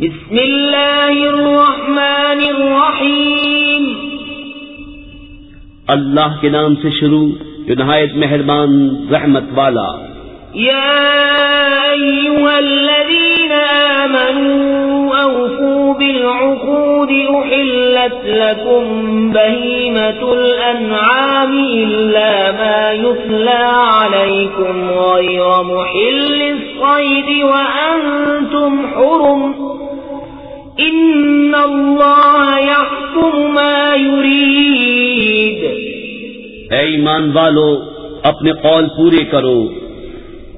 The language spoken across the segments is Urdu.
بسم الله الرحمن الرحيم اللہ کے نام سے شروع جو نہایت مہربان رحمت والا۔ يا أيها الذين آمنوا أوفوا بالعقود أحلت لكم بهيمة الأنعام إلا ما يثلى عليكم غير محل الصيد وأنتم حرم۔ إن الله يحكم ما يريد۔ اے ایمان والو اپنے قول پورے کرو۔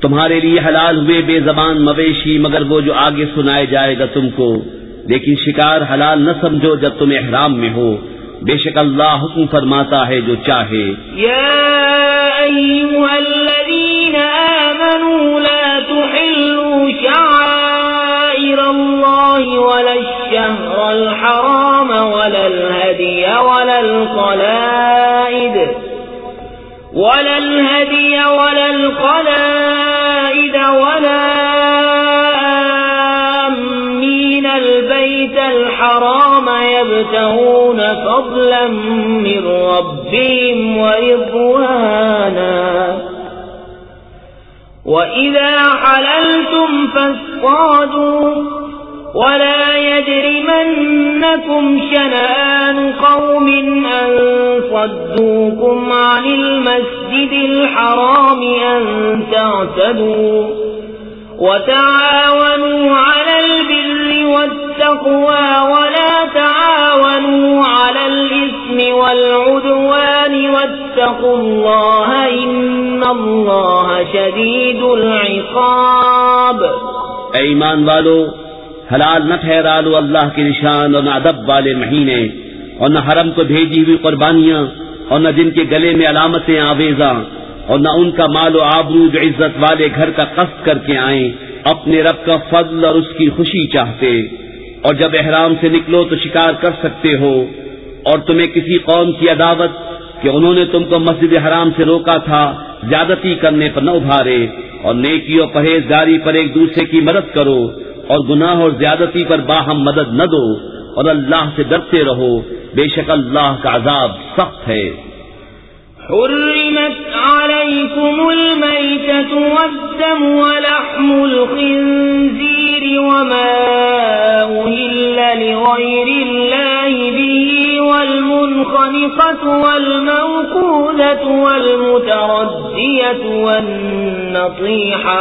تمہارے لیے حلال ہوئے بے زبان مویشی مگر وہ جو آگے سنائے جائے گا تم کو۔ لیکن شکار حلال نہ سمجھو جب تم احرام میں ہو۔ بے شک اللہ حکم فرماتا ہے جو چاہے۔ يا أيها الذين آمنوا لا تحلوا شعائر الله ولا الشهر الحرام ولا الهدي ولا القلائد ولا الهدي ولا القلائد ولا آمين البيت الحرام يبتغون فضلا من ربهم ورضوانا وَإِذَا حَلَلْتُمْ فاصطادوا وَلَا يَجْرِمَنَّكُمْ شَنَآنُ قَوْمٍ أن صَدُّوكُمْ عَنِ الْمَسْجِدِ الْحَرَامِ أن تَعْتَدُوا وَتَعَاوَنُوا عَلَى البر والتقوى ولا تعاونوا على الإثم والعدوان واتقوا الله إن الله شديد العقاب. اے ایمان والو، حلال نہ ٹھہرا لو اللہ کے نشان اور نہ ادب والے مہینے اور نہ حرم کو بھیجی ہوئی قربانیاں اور نہ جن کے گلے میں علامتیں آویزاں اور نہ ان کا مال و آبرو جو عزت والے گھر کا قصد کر کے آئیں۔ اپنے رب کا فضل اور اس کی خوشی چاہتے اور جب احرام سے نکلو تو شکار کر سکتے ہو اور تمہیں کسی قوم کی عداوت کہ انہوں نے تم کو مسجد حرام سے روکا تھا، زیادتی کرنے پر نہ ابھارے اور نیکی اور پرہیزگاری پر ایک دوسرے کی مدد کرو اور گناہ اور زیادتی پر باہم مدد نہ دو اور اللہ سے ڈرتے رہو۔ بے شک اللہ کا عذاب سخت ہے۔ حرمت عليكم الميتة والدم ولحم الخنزير وما أهل لغير الله به والمنخنقة والموقولة والمتردية والنطيحة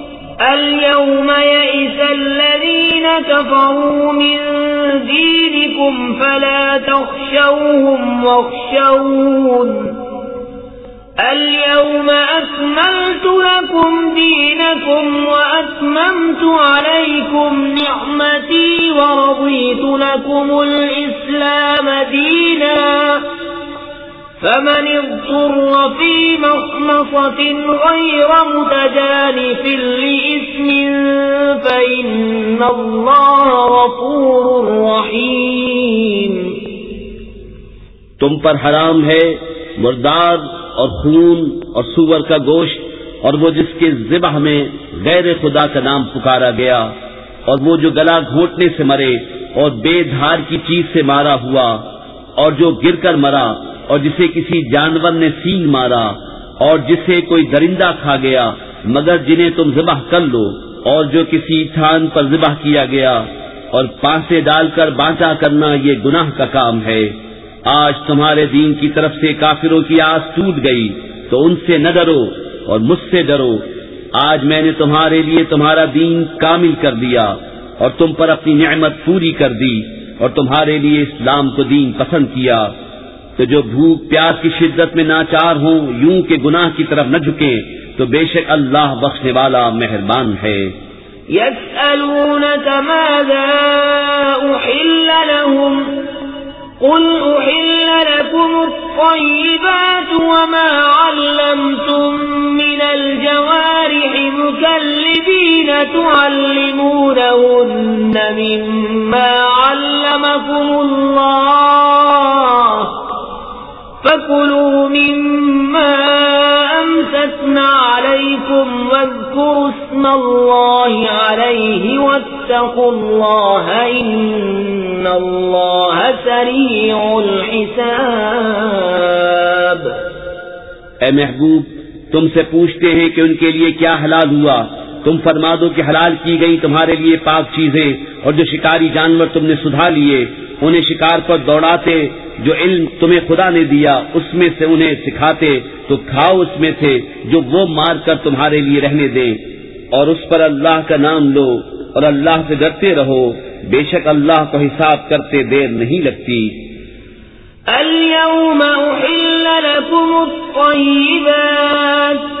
اليوم يئس الذين كفروا من دينكم فلا تخشوهم واخشون اليوم أكملت لكم دينكم وأتممت عليكم نعمتي ورضيت لكم الإسلام دينا. فمن اضطر في مخمصة غير متجانف لإثم فإن الله غفور رحيم. تم پر حرام ہے مردار اور خون اور سور کا گوشت اور وہ جس کے ذبح میں غیر خدا کا نام پکارا گیا اور وہ جو گلا گھونٹنے سے مرے اور بے دھار کی چیز سے مارا ہوا اور جو گر کر مرا اور جسے کسی جانور نے سینگ مارا اور جسے کوئی درندہ کھا گیا، مگر جنہیں تم ذبح کر لو اور جو کسی تھان پر ذبح کیا گیا، اور پانسے ڈال کر بانٹا کرنا یہ گناہ کا کام ہے۔ آج تمہارے دین کی طرف سے کافروں کی آس ٹوٹ گئی، تو ان سے نہ ڈرو اور مجھ سے ڈرو۔ آج میں نے تمہارے لیے تمہارا دین کامل کر دیا اور تم پر اپنی نعمت پوری کر دی اور تمہارے لیے اسلام کو دین پسند کیا۔ تو جو بھوک پیاس کی شدت میں ناچار ہوں، یوں کہ گناہ کی طرف نہ جھکیں، تو بے شک اللہ بخشنے والا مہربان ہے۔ يسألونك ماذا أحل لهم؟ قل أحل لكم الطيبات وما علمتم من الجوارح مكلبين تعلمونهن مما علمكم الله فكلوا مما أمسكنا عليكم واذكروا اسم الله عليه واتقوا الله إن الله سريع الحساب اے محبوب، تم سے پوچھتے ہیں کہ ان کے لیے کیا حلال ہوا۔ تم فرما دو کہ حلال کی گئی تمہارے لیے پاک چیزیں اور جو شکاری جانور تم نے سدھا لیے، انہیں شکار پر دوڑاتے، جو علم تمہیں خدا نے دیا، اس میں سے انہیں سکھاتے، تو کھاؤ اس میں سے جو وہ مار کر تمہارے لیے رہنے دیں۔ اور اس پر اللہ کا نام لو اور اللہ سے ڈرتے رہو، بے شک اللہ کو حساب کرتے دیر نہیں لگتی۔ اليوم أحل لكم الطيبات۔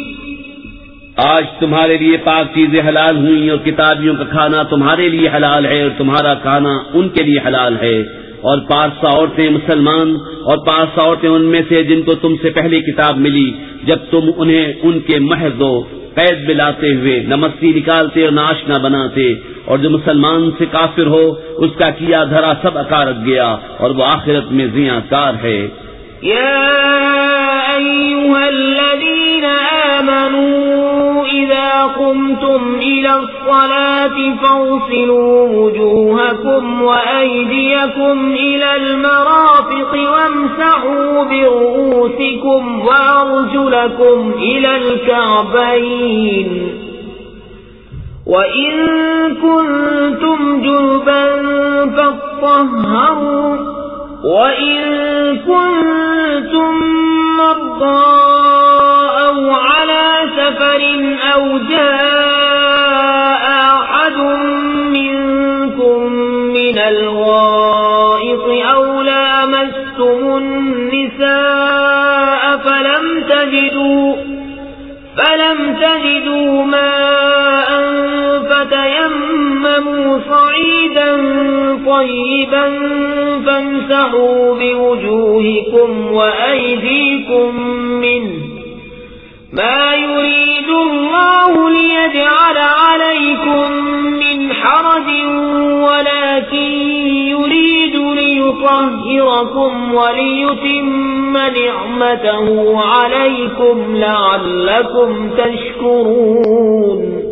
آج تمہارے لیے پاک چیزیں حلال ہوئیں اور کتابیوں کا کھانا تمہارے لیے حلال ہے اور تمہارا کھانا ان کے لیے حلال ہے۔ اور پانچ سو عورتیں مسلمان اور پانچ سو عورتیں ان میں سے جن کو تم سے پہلی کتاب ملی، جب تم انہیں ان کے محض دو، قید ملاتے ہوئے، نہ مستی نکالتے اور ناش نہ بناتے۔ اور جو مسلمان سے کافر ہو، اس کا کیا دھرا سب اکارک گیا، اور وہ آخرت میں زیاں کار ہے۔ يا أيها الذين آمنوا إذا قمتم إلى الصلاة فاغسلوا وجوهكم وأيديكم إلى المرافق وامسحوا برؤوسكم وأرجلكم إلى الكعبين وإن كنتم جنبا فاطهروا وإن كنتم مرضى أو على سفر أو جاء أحد منكم من الغائط أو لامستم النساء فلم تجدوا فلم تجدوا ماء صعيدا طيبا فامسحوا بوجوهكم وأيديكم منه. ما يريد الله ليجعل عليكم من حرج ولكن يريد ليطهركم وليتم نعمته عليكم لعلكم تشكرون.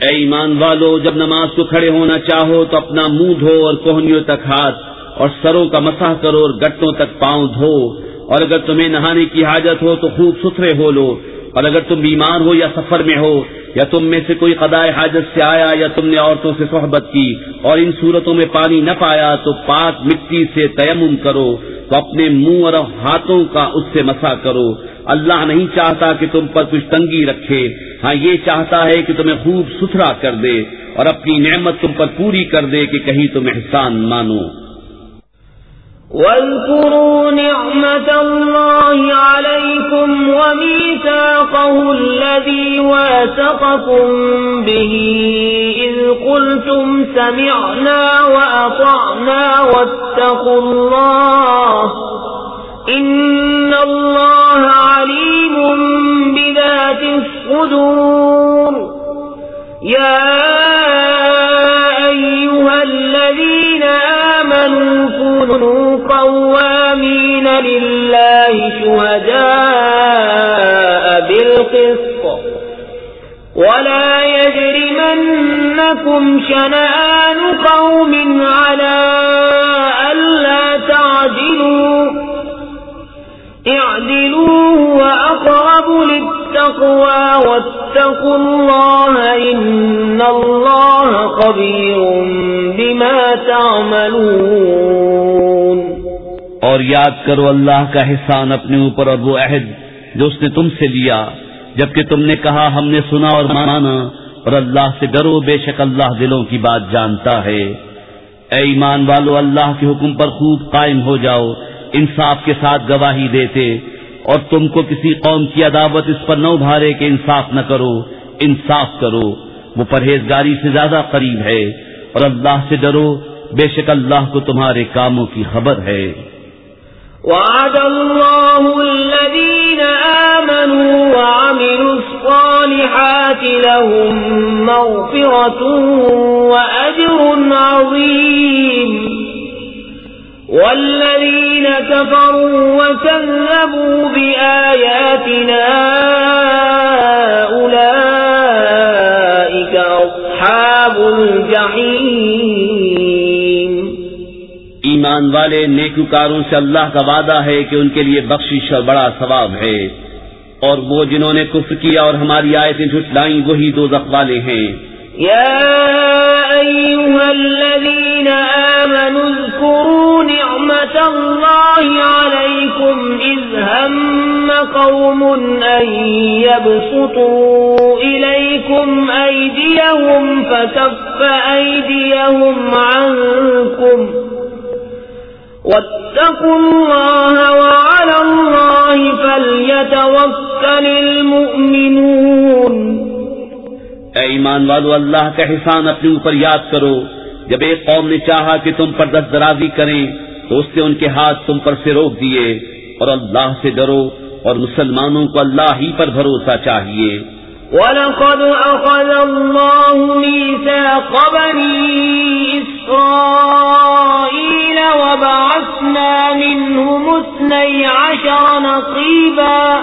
اے ایمان والو، جب نماز کو کھڑے ہونا چاہو تو اپنا منہ دھو اور کوہنیوں تک ہاتھ اور سروں کا مساح کرو اور گٹوں تک پاؤں دھو۔ اور اگر تمہیں نہانے کی حاجت ہو تو خوب ستھرے ہو لو۔ اور اگر تم بیمار ہو یا سفر میں ہو یا تم میں سے کوئی قدائے حاجت سے آیا یا تم نے عورتوں سے صحبت کی اور ان صورتوں میں پانی نہ پایا تو پاک مٹی سے تیمم کرو۔ تو اپنے منہ اور ہاتھوں کا اس سے مسا کرو۔ اللہ نہیں چاہتا کہ تم پر کچھ تنگی رکھے۔ ہاں یہ چاہتا ہے کہ تمہیں خوب ستھرا کر دے اور اپنی نعمت تم پر پوری کر دے کہ کہیں تم احسان مانو۔ واذكروا نعمة الله عليكم وميثاقه الذي واثقكم به إذ قلتم سمعنا وأطعنا واتقوا الله إن الله عليم بذات الصدور. يا أيها الذين آمنوا كونوا قوامين لله شهداء بالقسط. ولا يجرمنكم شنآن قوم على ألا تعلموا فاعدلوا اعدلوا وأقرب للتقوى، واتقوا الله إن الله خبير بما تعملون. اور یاد کرو اللہ کا احسان اپنے اوپر اور وہ عہد جو اس نے تم سے لیا، جبکہ تم نے کہا ہم نے سنا اور مانا، اور اللہ سے ڈرو، بے شک اللہ دلوں کی بات جانتا ہے۔ اے ایمان والو، اللہ کے حکم پر خوب قائم ہو جاؤ انصاف کے ساتھ گواہی دیتے اور تم کو کسی قوم کی عداوت اس پر نہ ابھارے کہ انصاف نہ کرو، انصاف کرو۔ وہ پرہیزگاری سے زیادہ قریب ہے اور اللہ سے ڈرو، بے شک اللہ کو تمہارے کاموں کی خبر ہے۔ وعد الله الذين آمنوا وعملوا الصالحات لهم مغفرة وأجر عظيم والذين كفروا وكذبوا بآياتنا أولئك أصحاب الجحيم. ایمان والے نیکوکاروں سے اللہ کا وعدہ ہے کہ ان کے لیے بخشش اور بڑا ثواب ہے۔ اور وہ جنہوں نے کفر کیا اور ہماری آیتیں جھٹلائیں، وہی دو والے ہیں۔ يا أيها الذين آمنوا اذكروا نعمة الله عليكم إذ هم قوم أن يبسطوا إليكم أيديهم فكف أيديهم عنكم واتقوا الله وعلى الله فليتوكل المؤمنون اے ایمان والو، اللہ کا احسان اپنے اوپر یاد کرو۔ جب ایک قوم نے چاہا کہ تم پر دست درازی کریں، تو اس نے ان کے ہاتھ تم پر سے روک دیے۔ اور اللہ سے ڈرو، اور مسلمانوں کو اللہ ہی پر بھروسہ چاہیے۔ وَلَقَدْ أَخَذَ اللَّهُ مِيثَاقَ بَنِي إِسْرَائِيلَ وَبَعَثْنَا مِنْهُمُ اثْنَيْ عَشَرَ نَقِيبًا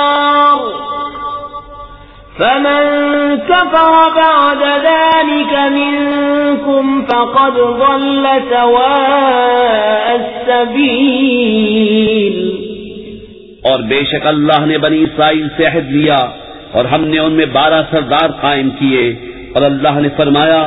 فمن كفر بعد ذلك منكم فقد ضل سواء السبيل. اور بے شک اللہ نے بنی اسرائیل سے عہد لیا اور ہم نے ان میں بارہ سردار قائم کیے اور اللہ نے فرمایا،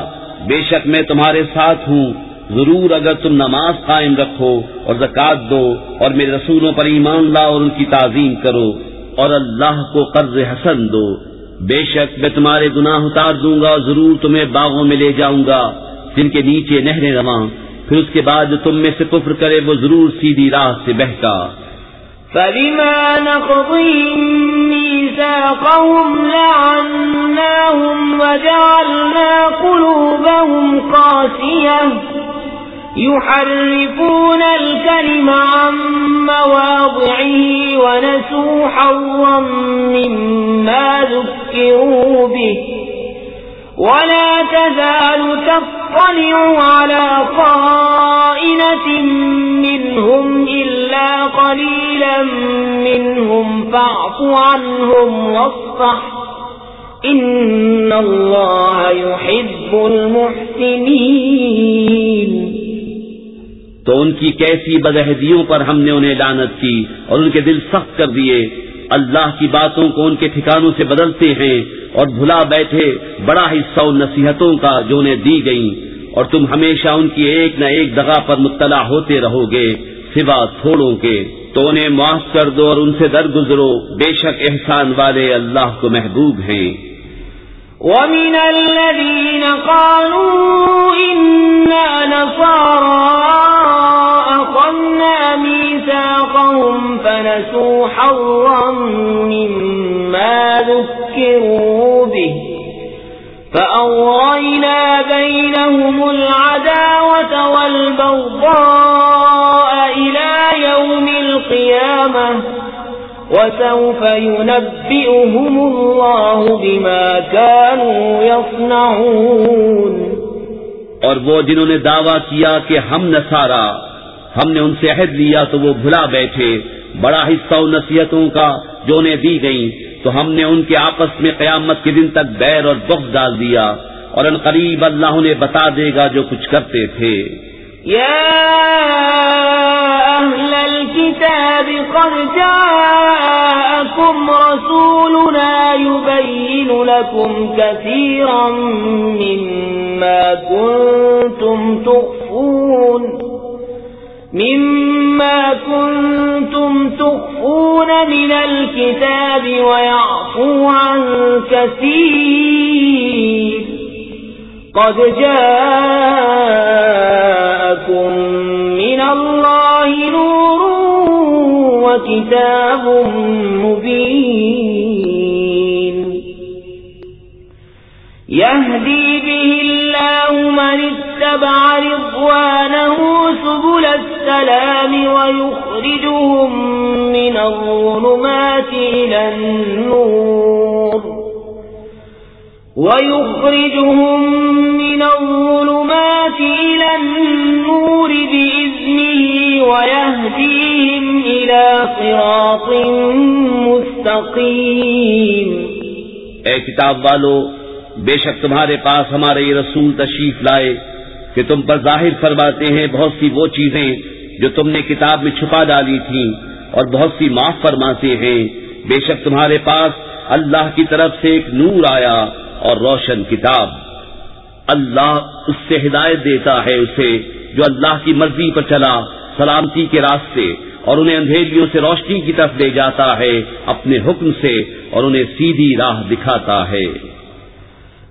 بے شک میں تمہارے ساتھ ہوں، ضرور اگر تم نماز قائم رکھو اور زکوٰۃ دو اور میرے رسولوں پر ایمان لاؤ اور ان کی تعظیم کرو اور اللہ کو قرض حسن دو۔ بے شک میں تمہارے گناہ اتار دوں گا، ضرور تمہیں باغوں میں لے جاؤں گا۔ جن کے نیچے نہریں رواں، پھر اس کے بعد جو تم میں سے کفر کرے، وہ ضرور سیدھی راہ سے بہکا فبما نقضهم ميثاقهم لعناهم وجعلنا قلوبهم قاسية يحرفون الكلم عن مواضعه ونسوا حظا مما ذكروا به. ولا تزال تطلع على خائنة منهم إلا قليلا منهم فاعف عنهم واصفح. إن الله يحب المحسنين. تو ان کی کیسی بدہدیوں پر ہم نے انہیں لانت کی اور ان کے دل سخت کر دیے۔ اللہ کی باتوں کو ان کے ٹھکانوں سے بدلتے ہیں اور بھلا بیٹھے بڑا حصہ ان نصیحتوں کا جو انہیں دی گئیں۔ اور تم ہمیشہ ان کی ایک نہ ایک دگا پر مطلع ہوتے رہو گے، سوا تھوڑوں کے۔ تو انہیں معاف کر دو اور ان سے در گزرو بے شک احسان والے اللہ کو محبوب ہیں۔ ومن الذين قالوا إنا نصارى حظا مما ذكروا به فأغرينا بينهم العداوة والبغضاء إلى يوم القيامة وسوف ينبئهم الله بما كانوا يصنعون اور وہ جنہوں نے دعویٰ کیا کہ ہم نسارا ہم نے ان سے عہد لیا تو وہ بھلا بیٹھے۔ بڑا حصہ ان نصیحتوں کا جو انہیں دی گئیں، تو ہم نے ان کے آپس میں قیامت کے دن تک بیر اور بخ ڈال دیا، اور ان قریب اللہ انہیں بتا دے گا جو کچھ کرتے تھے۔ أهل الكتاب قد جاءكم رسولنا يبين لكم كثيرا مما كنتم تخفون۔ مما كنتم تخفون من الكتاب ويعفو عن كثير. قد جاءكم من الله نور وكتاب مبين. يهدي به الله من اتبع رضوانه سبل السلام ويخرجهم من الظلمات إلى النور ويخرجهم من الظلمات إلى النور بإذنه ويهديهم إلى صراط مستقيم اے کتاب والو، بے شک تمہارے پاس ہمارے یہ رسول تشریف لائے۔ کہ تم پر ظاہر فرماتے ہیں بہت سی وہ چیزیں جو تم نے کتاب میں چھپا ڈالی تھیں اور بہت سی معاف فرماتے ہیں۔ بے شک تمہارے پاس اللہ کی طرف سے ایک نور آیا اور روشن کتاب۔ اللہ اس سے ہدایت دیتا ہے اسے جو اللہ کی مرضی پر چلا، سلامتی کے راستے، اور انہیں اندھیریوں سے روشنی کی طرف لے جاتا ہے اپنے حکم سے اور انہیں سیدھی راہ دکھاتا ہے۔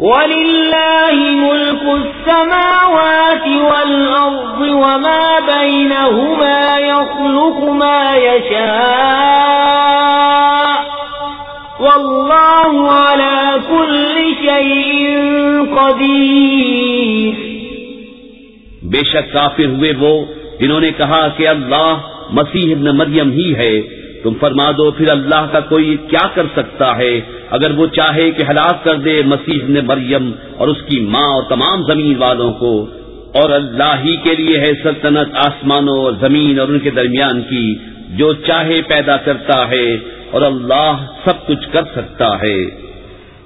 ولله ملك السماوات والأرض وما بينهما يخلق ما يشاء والله على كل شيء قدير بے شک کافر ہوئے وہ جنہوں نے کہا کہ اللہ مسیح ابن مریم ہی ہے۔ تم فرما دو، پھر اللہ کا کوئی کیا کر سکتا ہے؟ اگر وہ چاہے کہ ہلاک کر دے مسیح نے مریم اور اس کی ماں اور تمام زمین والوں کو، اور اللہ ہی کے لیے ہے سلطنت آسمانوں اور زمین اور ان کے درمیان کی، جو چاہے پیدا کرتا ہے اور اللہ سب کچھ کر سکتا ہے۔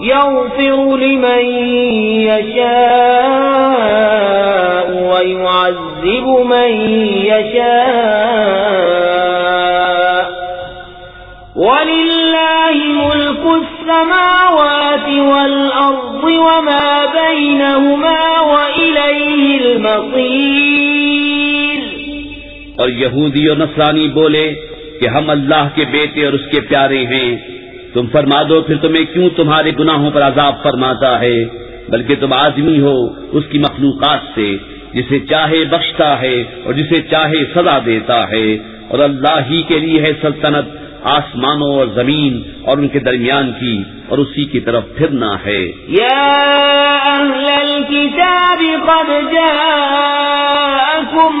يغفر لمن يشاء ويعذب من يشاء. ولله ملك السماوات والأرض وما بينهما وإليه المصير. اور یہودی اور نصرانی بولے کہ ہم اللہ کے بیٹے اور اس کے پیارے ہیں. تم فرما دو، پھر تمہیں کیوں تمہارے گناہوں پر عذاب فرماتا ہے؟ بلکہ تم آدمی ہو اس کی مخلوقات سے، جسے چاہے بخشتا ہے اور جسے چاہے سزا دیتا ہے۔ اور اللہ ہی کے لیے ہے سلطنت آسمانوں اور زمین اور ان کے درمیان کی اور اسی کی طرف پھرنا ہے۔ يا أهل الكتاب قد جاءكم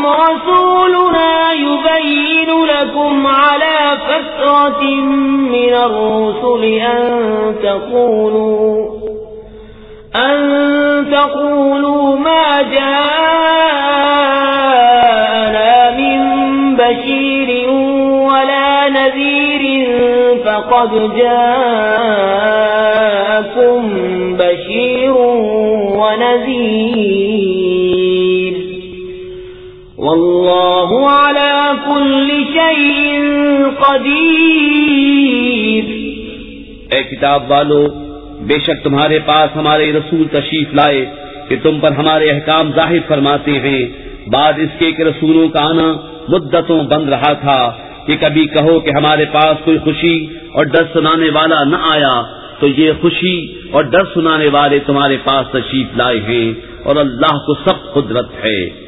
رسولنا يبين لكم على فترة من الرسل أن تقولوا أن تقولوا ما جاءكم قد جاءكم بشير ونذير. والله على كل شيء قدير. اے کتاب والو، بے شک تمہارے پاس ہمارے رسول تشریف لائے کہ تم پر ہمارے احکام ظاہر فرماتے ہیں۔ بعد اس کے کہ رسولوں کا آنا مدتوں بند رہا تھا کہ کبھی کہو کہ ہمارے پاس کوئی خوشی اور ڈر سنانے والا نہ آیا، تو یہ خوشی اور ڈر سنانے والے تمہارے پاس تشریف لائے ہیں اور اللہ کو سب قدرت ہے۔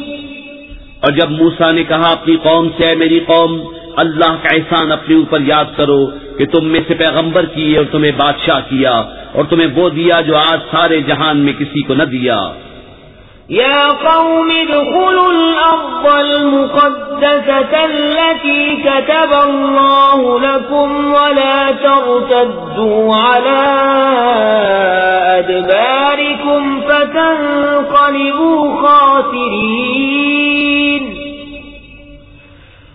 اور جب موسا نے کہا اپنی قوم سے اے میری قوم، اللہ کا احسان اپنے اوپر یاد کرو کہ تم میں سے پیغمبر کیے اور تمہیں بادشاہ کیا اور تمہیں وہ دیا جو آج سارے جہان میں کسی کو نہ دیا۔ يا قوم ادخلوا الأرض المقدسة التي كتب الله لكم ولا ترتدوا على أدباركم فتنقلبوا خاسرين۔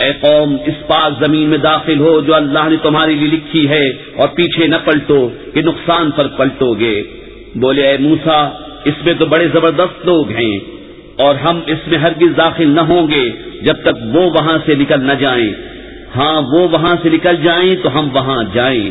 اے قوم، اس پاک زمین میں داخل ہو جو اللہ نے تمہارے لیے لکھی ہے، اور پیچھے نہ پلٹو کہ نقصان پر پلٹو گے۔ بولے اے موسا اس میں تو بڑے زبردست لوگ ہیں، اور ہم اس میں ہرگز داخل نہ ہوں گے، جب تک وہ وہاں سے نکل نہ جائیں۔ ہاں وہ وہاں سے نکل جائیں تو ہم وہاں جائیں۔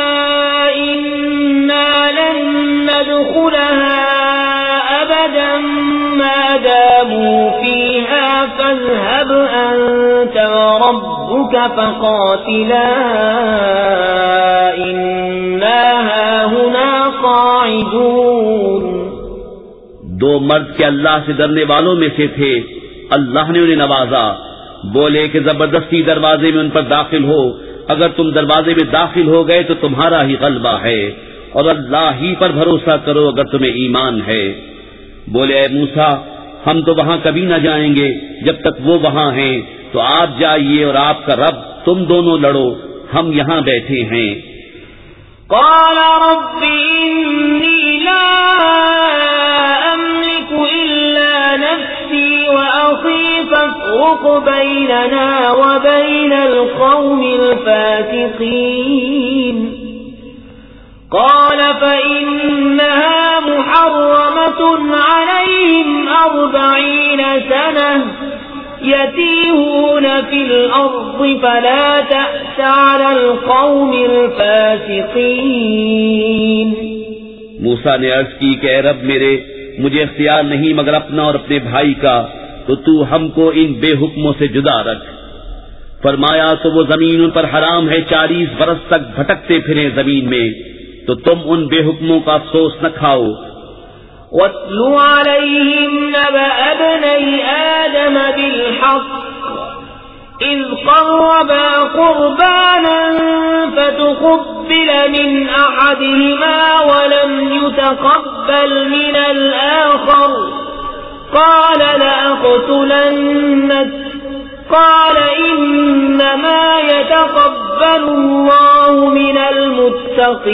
ندخلها أبدا ما داموا فيها فاذهب أنت وربك فقاتلا إنا هاهنا قاعدون. دو مرد کے اللہ سے ڈرنے والوں میں سے تھے۔ اللہ نے انہیں نوازا۔ بولے کہ زبردستی دروازے میں ان پر داخل ہو۔ اگر تم دروازے میں داخل ہو گئے تو تمہارا ہی غلبہ ہے۔ اور اللہ ہی پر بھروسہ کرو اگر تمہیں ایمان ہے۔ بولے اے موسا ہم تو وہاں کبھی نہ جائیں گے۔ جب تک وہ وہاں ہیں، تو آپ جائیے اور آپ کا رب، تم دونوں لڑو۔ ہم یہاں بیٹھے ہیں۔ قال رب إني لا أملك إلا نفسي وأخي فافرق بيننا وبين القوم الفاتقين قال فإنها محرمة عليهم أربعين سنة يتيهون في الأرض فلا تأس على القوم الفاسقين موسا نے عرض کی کہ اے رب میرے، مجھے اختیار نہیں مگر اپنا اور اپنے بھائی کا، تو تو ہم کو ان بے حکموں سے جدا رکھ۔ فرمایا، تو وہ زمین ان پر حرام ہے، چالیس برس تک بھٹکتے پھرے زمین میں۔ تو تم ان بے حکموں کا افسوس نہ کھاؤ۔ واتل عليهم إذ قربا قربانا فتقبل من أحدهما ولم يتقبل من الآخر قال لأقتلنك قال إنما يتقبل الله من المتقين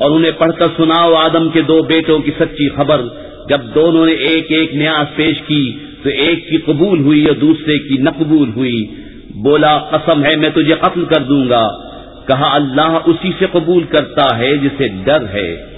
اور انہیں پڑھ کر سناؤ آدم کے دو بیٹوں کی سچی خبر، جب دونوں نے ایک ایک نیاز پیش کی، تو ایک کی قبول ہوئی اور دوسرے کی نہ قبول ہوئی۔ بولا، قسم ہے، میں تجھے قتل کر دوں گا۔ کہا، اللہ اسی سے قبول کرتا ہے جسے ڈر ہے۔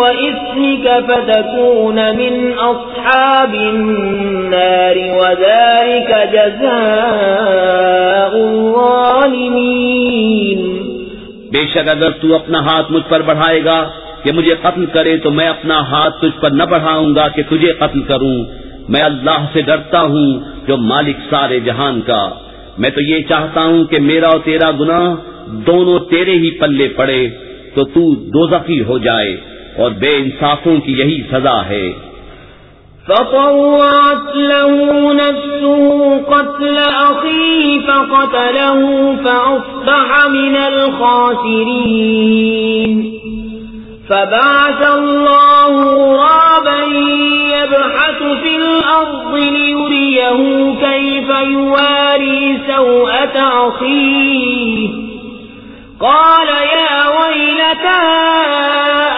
وإثمك فتكون من أصحاب النار وذلك جزاء الظالمين بے شک اگر تو اپنا ہاتھ مجھ پر بڑھائے گا کہ مجھے قتل کرے تو میں اپنا ہاتھ تجھ پر نہ بڑھاؤں گا کہ تجھے قتل کروں۔ میں اللہ سے ڈرتا ہوں جو مالک سارے جہان کا۔ میں تو یہ چاہتا ہوں کہ میرا اور تیرا گناہ دونوں تیرے ہی پلے پڑے تو تو دوزخی ہو جائے۔ اور بے انصافوں کی یہی سزا ہے۔ فطوعت له نفسه قتل أخيه فقتله فأصبح من الخاسرين. فبعث الله غرابا يبحث في الأرض ليريه كيف يواري سوءة أخيه. قال يا ويلتا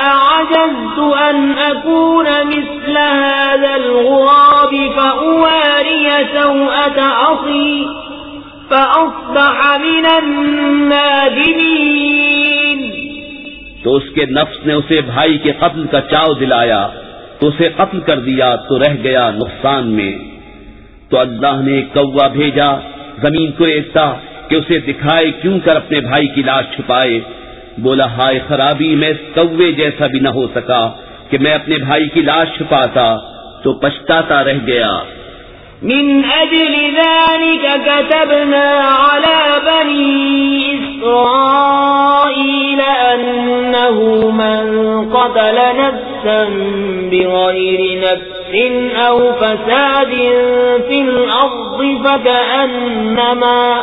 أعجزت أن أكون مثل هذا الغراب فأواري سوءة أخي فأصبح من النادمين. تو اس کے نفس نے اسے بھائی کے قتل کا چاو دلایا، تو اسے قتل کر دیا، تو رہ گیا نقصان میں۔ تو اللہ نے کوا بھیجا، زمین کو ایکتا کہ اسے دکھائے کیوں کر اپنے بھائی کی لاش چھپائے؟ بولا، ہائے خرابی، میں کوے جیسا بھی نہ ہو سکا کہ میں اپنے بھائی کی لاش چھپاتا، تو پچھتاتا رہ گیا۔ من أجل ذلك كتبنا على بني إسرائيل أنه من قتل نفسا بغير نفس أو فساد في الأرض فكأنما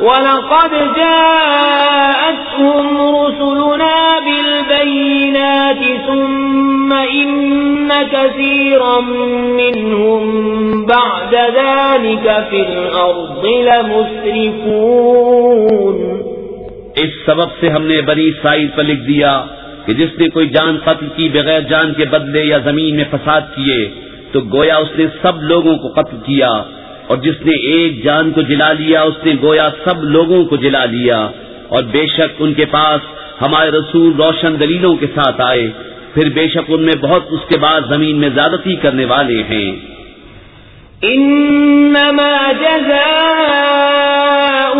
ولقد جاءتهم رسلنا بالبينات ثم إن كثيرا منهم بعد ذلك في الأرض لمسرفون اس سبب سے ہم نے بنی اسرائیل پر لکھ دیا کہ جس نے کوئی جان قتل کی بغیر جان کے بدلے یا زمین میں فساد کیے تو گویا اس نے سب لوگوں کو قتل کیا۔ اور جس نے ایک جان کو جلا لیا، اس نے گویا سب لوگوں کو جلا لیا۔ اور بے شک ان کے پاس ہمارے رسول روشن دلیلوں کے ساتھ آئے۔ پھر بے شک ان میں بہت اس کے بعد زمین میں زیادتی کرنے والے ہیں۔ انما جزاء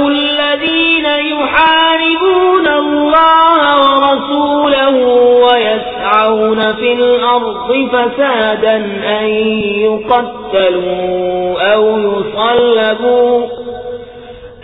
الذين يحاربون الله ورسوله ويسعون في الارض فسادا ان يقتلوا او يصلبوا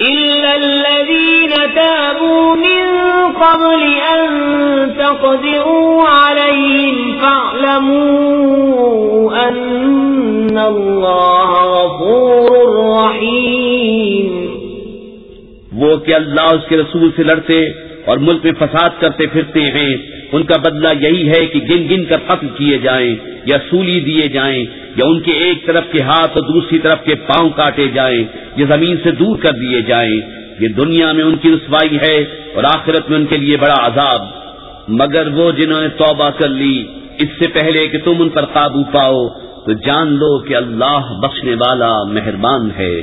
إلا الذين تابوا من قبل أن تقدروا عليهم فاعلموا أن الله غفور رحيم وہ کہ اللہ اس کے رسول سے لڑتے اور ملک میں فساد کرتے پھرتے ہیں۔ ان کا بدلہ یہی ہے کہ گن گن کر قتل کیے جائیں یا سولی دیے جائیں یا ان کے ایک طرف کے ہاتھ اور دوسری طرف کے پاؤں کاٹے جائیں، یا زمین سے دور کر دیے جائیں۔ یہ دنیا میں ان کی رسوائی ہے اور آخرت میں ان کے لیے بڑا عذاب۔ مگر وہ جنہوں نے توبہ کر لی، اس سے پہلے کہ تم ان پر قابو پاؤ، تو جان لو کہ اللہ بخشنے والا مہربان ہے۔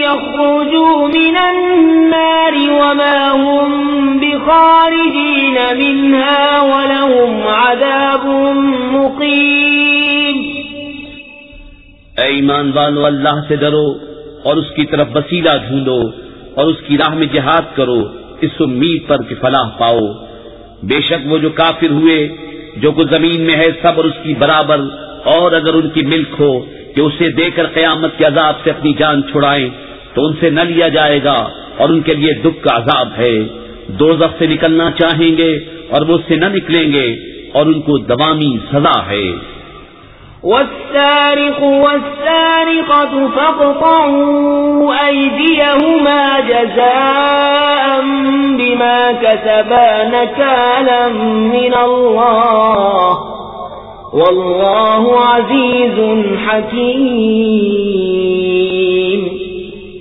يخرجوا من النار وما هم بخارجين منها ولهم عذاب مقيم. اے ایمان والو اللہ سے ڈرو اور اس کی طرف وسیلہ ڈھونڈو اور اس کی راہ میں جہاد کرو، اس امید پر کہ فلاح پاؤ۔ بے شک وہ جو کافر ہوئے، جو کچھ زمین میں ہے سب اور اس کی برابر، اور اگر ان کی ملک ہو کہ اسے دے کر قیامت کے عذاب سے اپنی جان چھڑائیں تو ان سے نہ لیا جائے گا اور ان کے لیے دکھ کا عذاب ہے۔ دو سے نکلنا چاہیں گے اور وہ اس سے نہ نکلیں گے اور ان کو دوامی سزا ہے۔ والسارق والسارقة فاقطعوا أيديهما جزاء بما كسبا نكالا من الله والله عزيز حكيم۔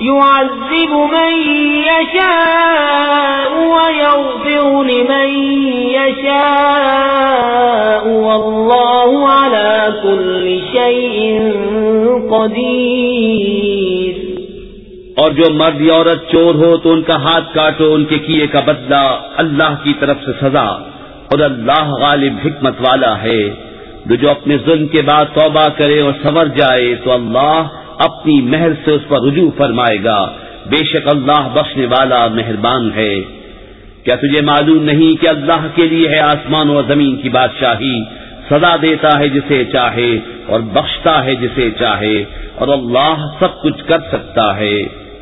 يعذب من يشاء ويغفر لمن يشاء والله على كل شيء قدير اور جو مرد یا عورت چور ہو تو ان کا ہاتھ کاٹو، ان کے کیے کا بدلہ اللہ کی طرف سے سزا۔ اور اللہ غالب حکمت والا ہے۔ جو اپنے ظلم کے بعد توبہ کرے اور سور جائے تو اللہ اپنی مہر سے اس پر رجوع فرمائے گا۔ بے شک اللہ بخشنے والا مہربان ہے۔ کیا تجھے معلوم نہیں کہ اللہ کے لیے ہے آسمان و زمین کی بادشاہی؟ سزا دیتا ہے جسے چاہے اور بخشتا ہے جسے چاہے اور اللہ سب کچھ کر سکتا ہے۔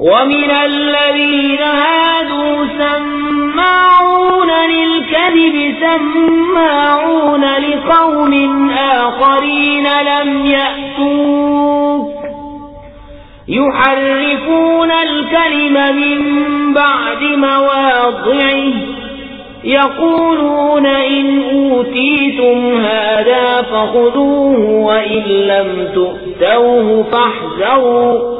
ومن الذين هادوا سماعون للكذب سماعون لقوم آخرين لم يأتوك يحرفون الكلم من بعد مواضعه يقولون إن أوتيتم هذا فخذوه وإن لم تؤتوه فاحذروا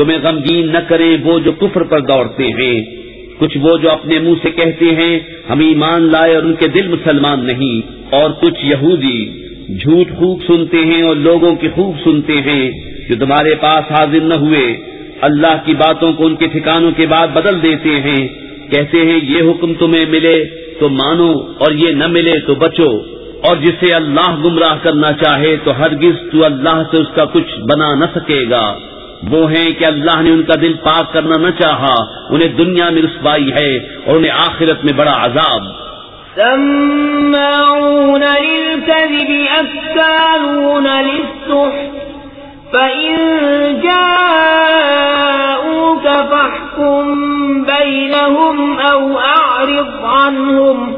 تمہیں غمگین نہ کرے وہ جو کفر پر دوڑتے ہیں۔ کچھ وہ جو اپنے منہ سے کہتے ہیں، ہم ایمان لائے اور ان کے دل مسلمان نہیں۔ اور کچھ یہودی جھوٹ خوب سنتے ہیں اور لوگوں کی خوب سنتے ہیں۔ جو تمہارے پاس حاضر نہ ہوئے، اللہ کی باتوں کو ان کے ٹھکانوں کے بعد بدل دیتے ہیں۔ کہتے ہیں، یہ حکم تمہیں ملے تو مانو اور یہ نہ ملے تو بچو۔ اور جسے اللہ گمراہ کرنا چاہے تو ہرگز تو اللہ سے اس کا کچھ بنا نہ سکے گا۔ وہ ہیں کہ اللہ نے ان کا دل پاک کرنا نہ چاہا، انہیں دنیا میں رسوائی ہے اور انہیں آخرت میں بڑا عذاب۔ سماعون للكذب أكالون للسحر فإن جاءوك فاحكم بينهم أو أعرض عنهم،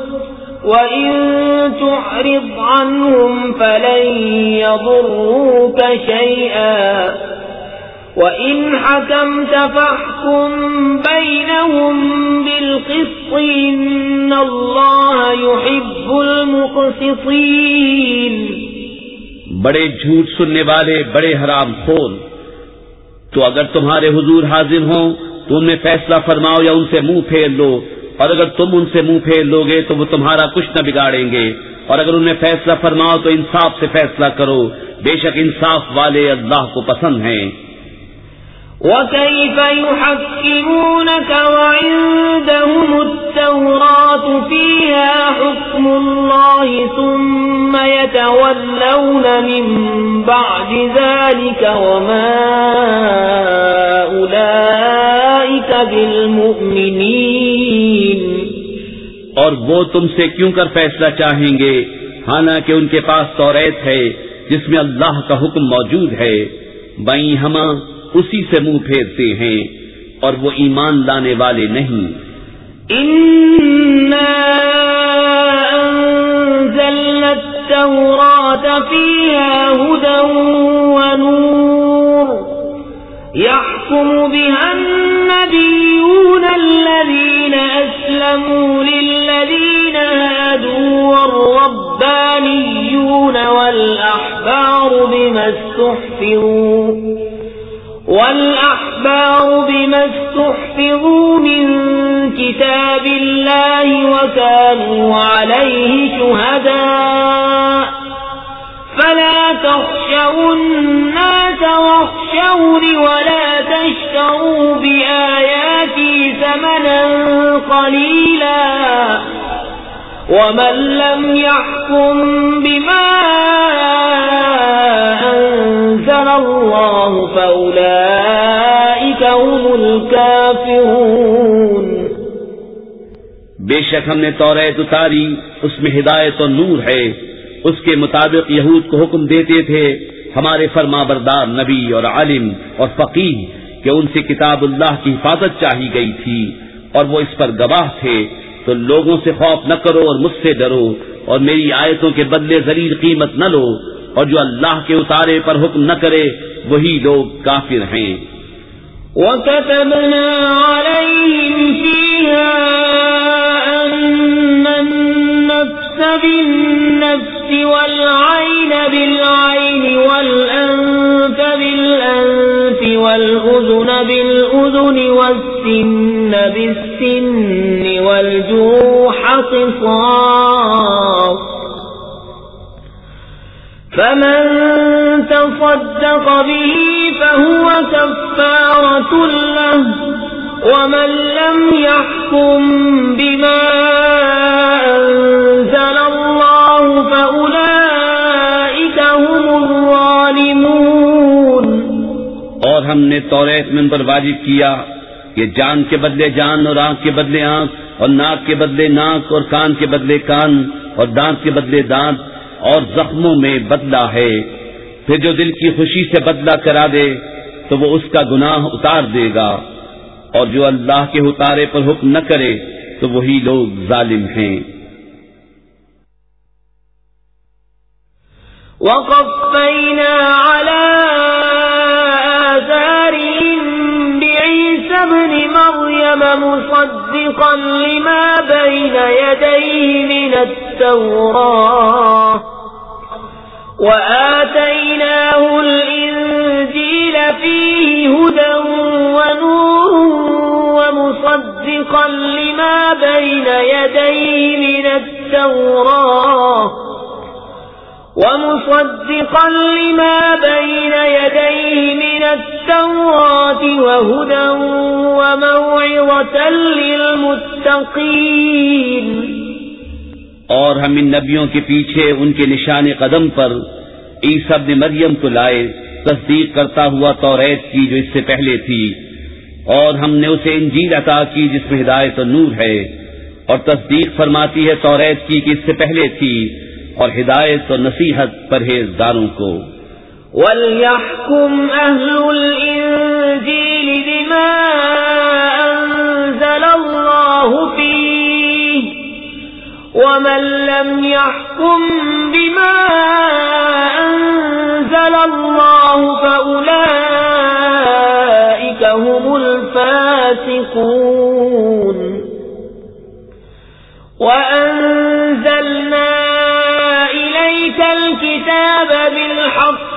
وإن تعرض عنهم فلن يضروك شيئا۔ وإن حكمت فاحكم بينهم بالقسط إن الله يحب المقسطين بڑے جھوٹ سننے والے، بڑے حرام خور تو اگر تمہارے حضور حاضر ہوں تو ان میں فیصلہ فرماؤ یا ان سے منہ پھیر لو۔ اور اگر تم ان سے منہ پھیر لو گے تو وہ تمہارا کچھ نہ بگاڑیں گے۔ اور اگر ان میں فیصلہ فرماؤ، تو انصاف سے فیصلہ کرو۔ بے شک انصاف والے اللہ کو پسند ہیں۔ وكيف يحكمونك وعندهم التوراة فيها حكم الله ثم يتولون من بعد ذلك وما أولئك بالمؤمنين. اور وہ تم سے کیوں کر فیصلہ چاہیں گے؟ حالانکہ ان کے پاس توریت ہے، جس میں اللہ کا حکم موجود ہے۔ بئی ہم اسی سے منہ پھیرتے ہیں اور وہ ایمان لانے والے نہیں۔ يحكم بها النبيون الذين أسلموا للذين هادوا والربانيون والأحبار بما استحفروا والأحبار بما استحفظوا من كتاب الله وكانوا عليه شهداء فلا تخشوا الناس واخشوني ولا تشتروا بآياتي ثمنا قليلا ومن لم يحكم بما أنزل الله فأولئك بے شک ہم نے توریت اتاری، اس میں ہدایت و نور ہے۔ اس کے مطابق یہود کو حکم دیتے تھے، ہمارے فرما بردار نبی اور عالم اور فقیر کہ ان سے کتاب اللہ کی حفاظت چاہی گئی تھی۔ اور وہ اس پر گواہ تھے، تو لوگوں سے خوف نہ کرو اور مجھ سے ڈرو۔ اور میری آیتوں کے بدلے ذلیل قیمت نہ لو۔ اور جو اللہ کے اتارے پر حکم نہ کرے، وہی لوگ کافر ہیں۔ وَكَتَبْنَا عَلَيْهِمْ فِيهَا أَنَّ النَّفْسَ بِالنَّفْسِ وَالْعَيْنَ بِالْعَيْنِ وَالْأَنفَ بِالْأَنفِ وَالْأُذُنَ بِالْأُذُنِ وَالسِّنَّ بِالسِّنِّ والجروح قصاص فمن تصدق به فهو كفارة له ومن لم يحكم بما أنزل الله فأولئك هم الظالمون. اور ہم نے توریت میں پر واجب کیا کہ جان کے بدلے جان اور آنکھ کے بدلے آنکھ اور ناک کے بدلے ناک اور کان کے بدلے کان اور دانت کے بدلے دانت اور زخموں میں بدلہ ہے۔ پھر جو دل کی خوشی سے بدلہ کرا دے، تو وہ اس کا گناہ اتار دے گا۔ اور جو اللہ کے اتارے پر حکم نہ کرے، تو وہی لوگ ظالم ہیں۔ وقفينا على آثارهم بعيسى ابن مريم مصدقا لما بين يديه من التوراة. وآتيناه الإنجيل فيه هدى ونور ومصدقا لما بين يديه من التوراة ومصدقا لما بين يديه من التوراة وهدى وموعظة للمتقين اور ہم ان نبیوں کے پیچھے ان کے نشان قدم پر عیسی ابن مریم کو لائے، تصدیق کرتا ہوا توریت کی جو اس سے پہلے تھی۔ اور ہم نے اسے انجیل عطا کی جس میں ہدایت و نور ہے۔ اور تصدیق فرماتی ہے توریت کی کہ اس سے پہلے تھی اور ہدایت و نصیحت پرہیزداروں کو۔ وليحكم أهل الإنجيل بما ومن لم يحكم بما أنزل الله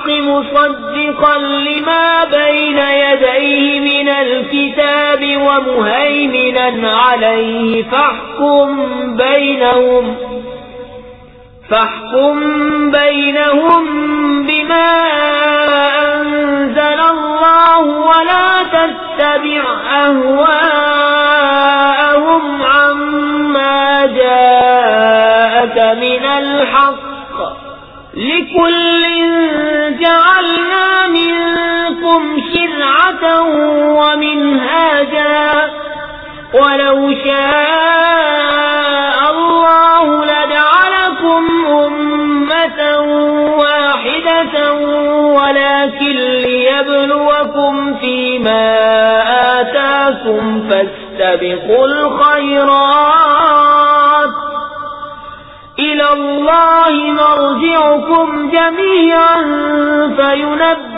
بالحق مصدقا لما بين يديه من الكتاب ومهيمنا عليه فاحكم بينهم فاحكم بينهم بما أنزل الله ولا تتبع أهواءهم عما جاءك شرعة ومنهاجا ولو شاء الله لدعلكم أمة واحدة ولكن ليبلوكم فيما آتاكم فاستبقوا الخيرات إلى الله مرجعكم جميعا فينبئكم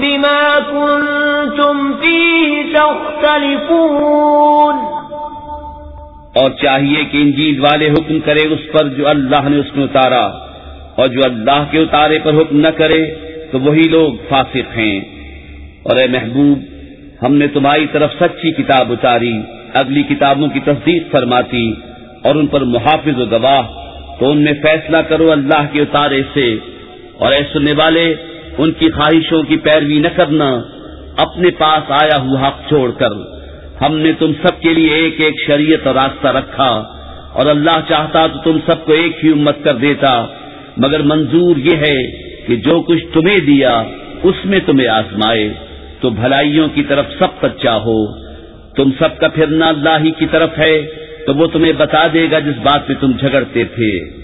بما كنتم فيه تختلفون اور چاہیے کہ انجیل والے حکم کرے اس پر جو اللہ نے اس میں اتارا اور جو اللہ کے اتارے پر حکم نہ کرے تو وہی لوگ فاسق ہیں۔ اور اے محبوب، ہم نے تمہاری طرف سچی کتاب اتاری، اگلی کتابوں کی تصدیق فرماتی اور ان پر محافظ و گواہ، تو ان میں فیصلہ کرو اللہ کے اتارے سے۔ اور اے سننے والے ان کی خواہشوں کی پیروی نہ کرنا، اپنے پاس آیا ہوا حق چھوڑ کر۔ ہم نے تم سب کے لیے ایک ایک شریعت اور راستہ رکھا، اور اللہ چاہتا تو تم سب کو ایک ہی امت کر دیتا۔ مگر منظور یہ ہے کہ جو کچھ تمہیں دیا، اس میں تمہیں آزمائے۔ تو بھلائیوں کی طرف سب پر چاہو۔ تم سب کا پھرنا اللہ ہی کی طرف ہے، تو وہ تمہیں بتا دے گا جس بات پہ تم جھگڑتے تھے۔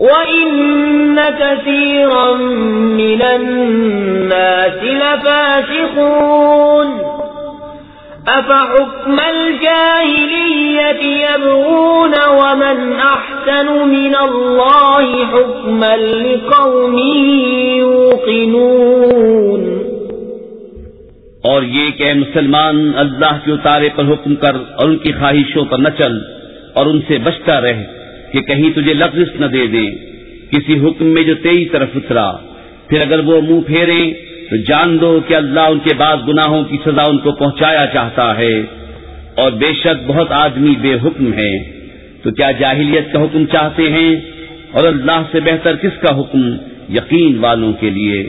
وَإِنَّ كَثِيرًا مِنَ النَّاسِ لَفَاسِقُونَ أَفَحُكْمَ الْجَاهِلِيَّةِ يَبْغُونَ وَمَنْ أَحْسَنُ مِنَ اللَّهِ حُكْمًا لِقَوْمٍ يُوقِنُونَ اور یہ کہ مسلمان اللہ کے اتارے پر حکم کر اور ان کی خواہشوں پر نہ چل اور ان سے بچتا رہ کہ کہیں تجھے لفظ نہ دے دیں، کسی حکم میں جو تیری طرف اترا۔ پھر اگر وہ منہ پھیرے تو جان دو کہ اللہ ان کے بعد گناہوں کی سزا ان کو پہنچایا چاہتا ہے۔ اور بے شک بہت آدمی بے حکم ہے تو کیا جاہلیت کا حکم چاہتے ہیں؟ اور اللہ سے بہتر کس کا حکم؟ یقین والوں کے لیے۔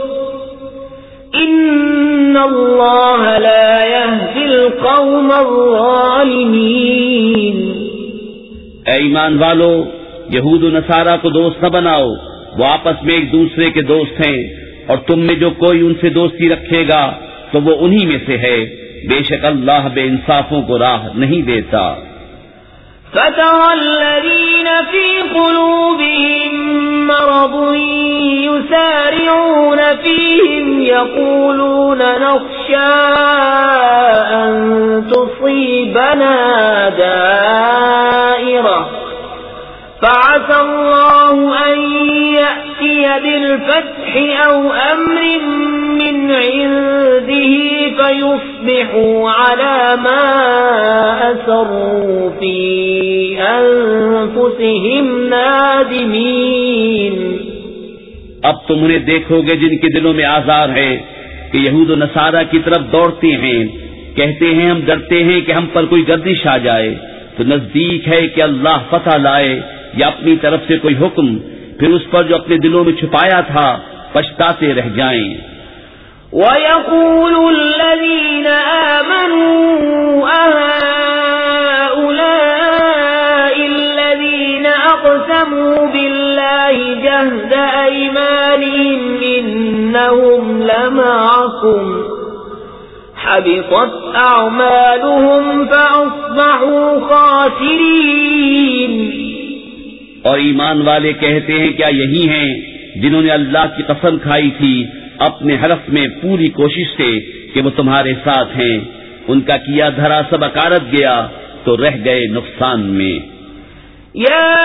لا يهدي القوم اے ایمان والو یہود و نصارہ کو دوست نہ بناؤ وہ آپس میں ایک دوسرے کے دوست ہیں اور تم میں جو کوئی ان سے دوستی رکھے گا تو وہ انہی میں سے ہے۔ بے شک اللہ بے انصافوں کو راہ نہیں دیتا۔ فترى الذين في قلوبهم مرض يسارعون فيهم يقولون نخشى أن تصيبنا دائرة. فعسى الله أن يأتي بالفتح أو أمر من عنده فيصبحوا على ما أسروا في أنفسهم نادمين اب تم انہیں دیکھو گے جن کے دلوں میں آزار ہے کہ یہود و نصارہ کی طرف دوڑتے ہیں، کہتے ہیں ہم ڈرتے ہیں کہ ہم پر کوئی گردش آ جائے۔ تو نزدیک ہے کہ اللہ فتح لائے یا اپنی طرف سے کوئی حکم پھر اس پر جو اپنے دلوں میں چھپایا تھا، پچھتاتے رہ جائیں۔ وَيَقُولُ الَّذِينَ آمَنُوا، أَهَؤُلَاءِ الَّذِينَ أَقْسَمُوا بِاللَّهِ جَهْدَ أَيْمَانِهِمْ إِنَّهُمْ لَمَعَكُمْ۔ حَبِطَتْ أَعْمَالُهُمْ فَأَصْبَحُوا خَاسِرِينَ۔ اور ایمان والے کہتے ہیں، کیا یہی ہیں جنہوں نے اللہ کی قسم کھائی تھی اپنے حرف میں پوری کوشش سے کہ وہ تمہارے ساتھ ہیں؟ ان کا کیا دھرا سب اکارت گیا تو رہ گئے نقصان میں۔ يا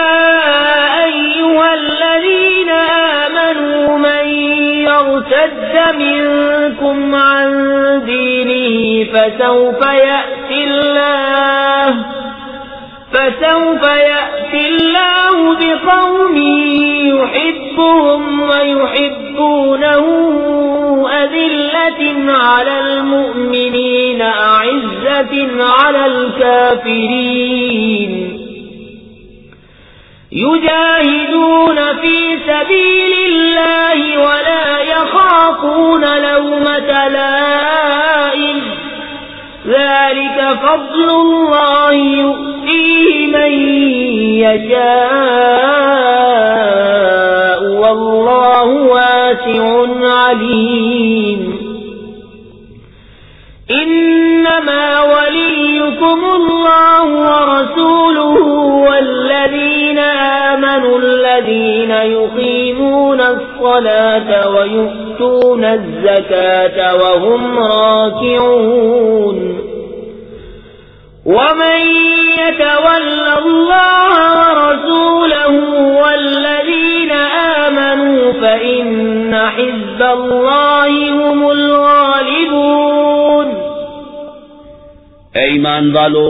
أيها الذين آمنوا من يرتد منكم عن دينه فسوف يأتي الله فسوف يأتي الله بقوم يحبهم ويحبونه أذلة على المؤمنين، أعزة على الكافرين. يجاهدون في سبيل الله ولا يخافون لومة لائم. ذلك فضل الله يؤمن يؤتيه من يشاء والله واسع عليم إنما وليكم الله ورسوله والذين آمنوا الذين يقيمون الصلاة ويؤتون الزكاة وهم راكعون ومن يتول الله ورسوله والذين آمنوا فإن حزب الله هم الغالبون. اے ایمان والو،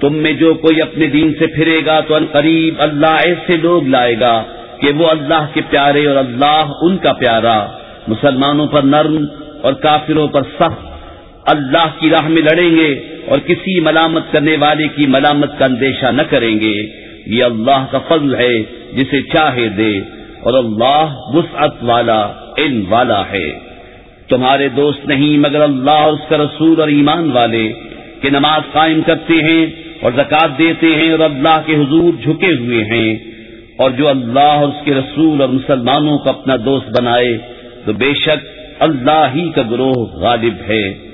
تم میں جو کوئی اپنے دین سے پھرے گا تو ان قریب اللہ ایسے لوگ لائے گا کہ وہ اللہ کے پیارے اور اللہ ان کا پیارا، مسلمانوں پر نرم اور کافروں پر سخت اللہ کی راہ میں لڑیں گے اور کسی ملامت کرنے والے کی ملامت کا اندیشہ نہ کریں گے۔ یہ اللہ کا فضل ہے جسے چاہے دے اور اللہ وسعت والا، علم والا ہے۔ تمہارے دوست نہیں مگر اللہ اور اس کا رسول اور ایمان والے کہ نماز قائم کرتے ہیں اور زکات دیتے ہیں اور اللہ کے حضور جھکے ہوئے ہیں۔ اور جو اللہ اور اس کے رسول اور مسلمانوں کو اپنا دوست بنائے تو بے شک اللہ ہی کا گروہ غالب ہے۔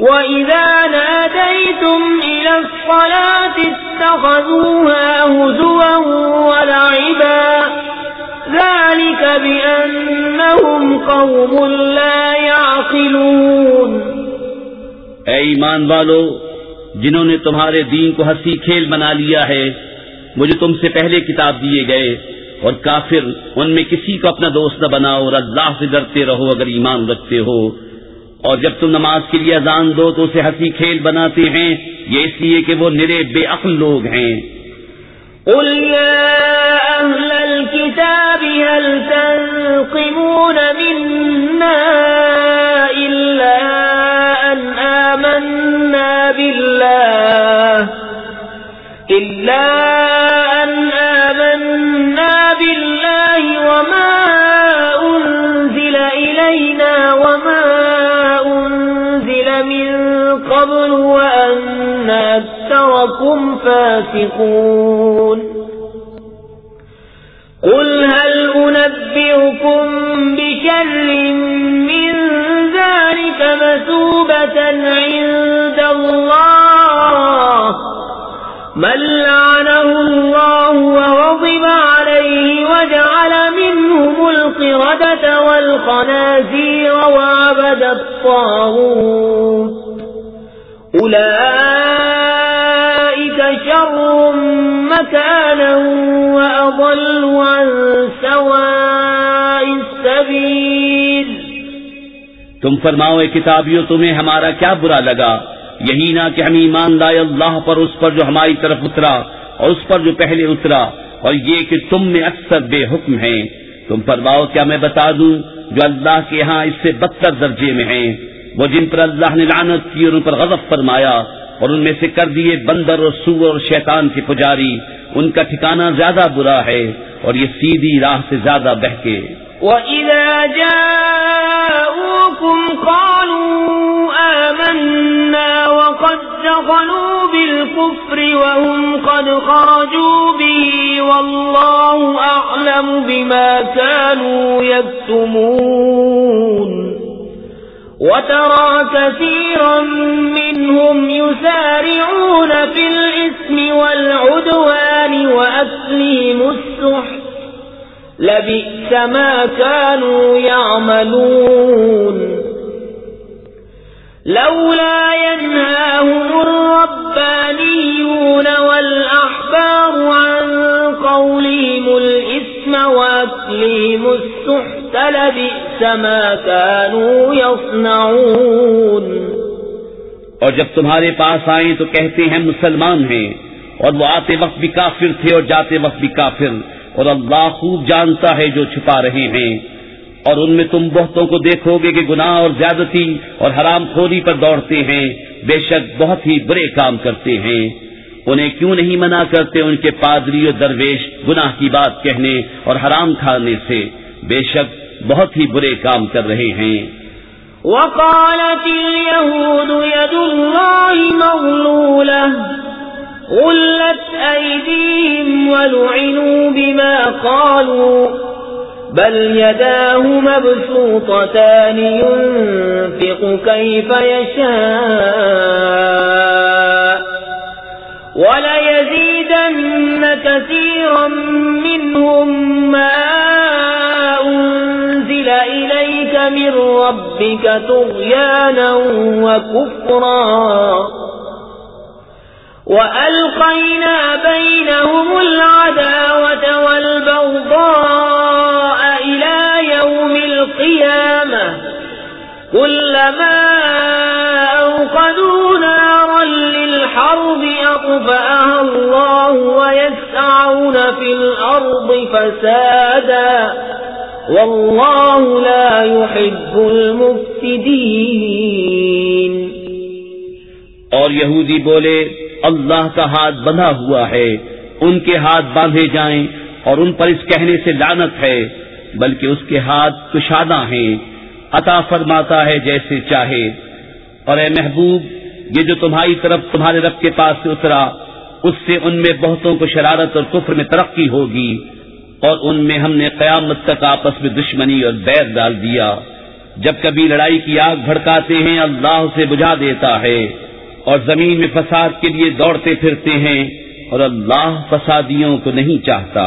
وَإِذَا نَادَيْتُمْ إِلَى الصَّلَاةِ اتَّخَذُوهَا هُزُوًا وَلَعِبًا ذَلِكَ بِأَنَّهُمْ قَوْمٌ لَا يَعْقِلُونَ اے ایمان والو، جنہوں نے تمہارے دین کو ہنسی کھیل بنا لیا ہے، مجھے تم سے پہلے کتاب دیے گئے، اور کافر ان میں کسی کو اپنا دوست نہ بناؤ اور اللہ سے ڈرتے رہو اگر ایمان رکھتے ہو۔ اور جب تم نماز کے لیے اذان دو تو اسے ہنسی کھیل بناتے ہیں، یہ اس لیے کہ وہ نرے بے عقل لوگ ہیں۔ قل يا أهل الكتاب، هل تنقمون منا إلا فاسقون قل هل أنبئكم بشر من ذلك مثوبة عند الله من لعنه الله وغضب عليه وجعل منهم القردة والخنازير وعبد الطاغوت أولئك شر مكانا وأضل عن سواء السبيل تم فرماؤ اے کتابیوں تمہیں ہمارا کیا برا لگا؟ یہی نہ کہ ہم ایمان لائے اللہ پر، اس پر جو ہماری طرف اترا اور اس پر جو پہلے اترا، اور یہ کہ تم میں اکثر بے حکم ہیں۔ تم فرماؤ، کیا میں بتا دوں جو اللہ کے یہاں اس سے بدتر درجے میں ہیں؟ وہ جن پر اللہ نے لعنت کی اور ان پر غضب فرمایا اور ان میں سے کر دیے بندر اور سور اور شیطان کے پجاری۔ ان کا ٹھکانہ زیادہ برا ہے اور یہ سیدھی راہ سے زیادہ بہکے۔ وَإِذَا جَاءُوكُمْ قَالُوا آمَنَّا وَقَدْ دَخَلُوا بِالْكُفْرِ وَهُمْ قَدْ خَرَجُوا بِهِ وَاللَّهُ أَعْلَمُ بِمَا كَانُوا يَكْتُمُونَ۔ وترى كثيرا منهم يسارعون في الإثم والعدوان وأكلهم السحر لبئس ما كانوا يعملون لولا ينهاهم الربانيون والأحبار عن قولهم الإثم وأكلهم السحت لبئس ما كانوا يصنعون اور جب تمہارے پاس آئیں تو کہتے ہیں مسلمان ہیں، اور وہ آتے وقت بھی کافر تھے اور جاتے وقت بھی کافر، اور اللہ خوب جانتا ہے جو چھپا رہے ہیں۔ اور ان میں تم بہتوں کو دیکھو گے کہ گناہ اور زیادتی اور حرام خوری پر دوڑتے ہیں، بے شک بہت ہی برے کام کرتے ہیں۔ انہیں کیوں نہیں منع کرتے ان کے پادری اور درویش گناہ کی بات کہنے اور حرام کھانے سے؟ بے شک بہت ہی برے کام کر رہے ہیں۔ وقالت اليهود يد الله مغلولة، غلت أيديهم ولعنوا بما قالوا، بل يداه مبسوطتان ينفق كيف يشاء. وليزيدن كثيرا منهم ما أنزل إليك من ربك طغيانا وكفرا وألقينا بينهم العداوة والبغضاء إلى يوم القيامة كلما للحرب أطفأها الله ويسعون في الأرض فسادا. والله لا يحب المفسدين. اور یہودی بولے، اللہ کا ہاتھ بندھا ہوا ہے، ان کے ہاتھ باندھے جائیں اور ان پر اس کہنے سے لانت ہے، بلکہ اس کے ہاتھ کشادہ ہیں۔ عطا فرماتا ہے جیسے چاہے۔ اور اے محبوب یہ جو تمہاری طرف تمہارے رب کے پاس سے اترا، اس سے ان میں بہتوں کو شرارت اور کفر میں ترقی ہوگی، اور ان میں ہم نے قیامت تک آپس میں دشمنی اور بیر ڈال دیا۔ جب کبھی لڑائی کی آگ بھڑکاتے ہیں، اللہ اسے بجھا دیتا ہے، اور زمین میں فساد کے لیے دوڑتے پھرتے ہیں، اور اللہ فسادیوں کو نہیں چاہتا۔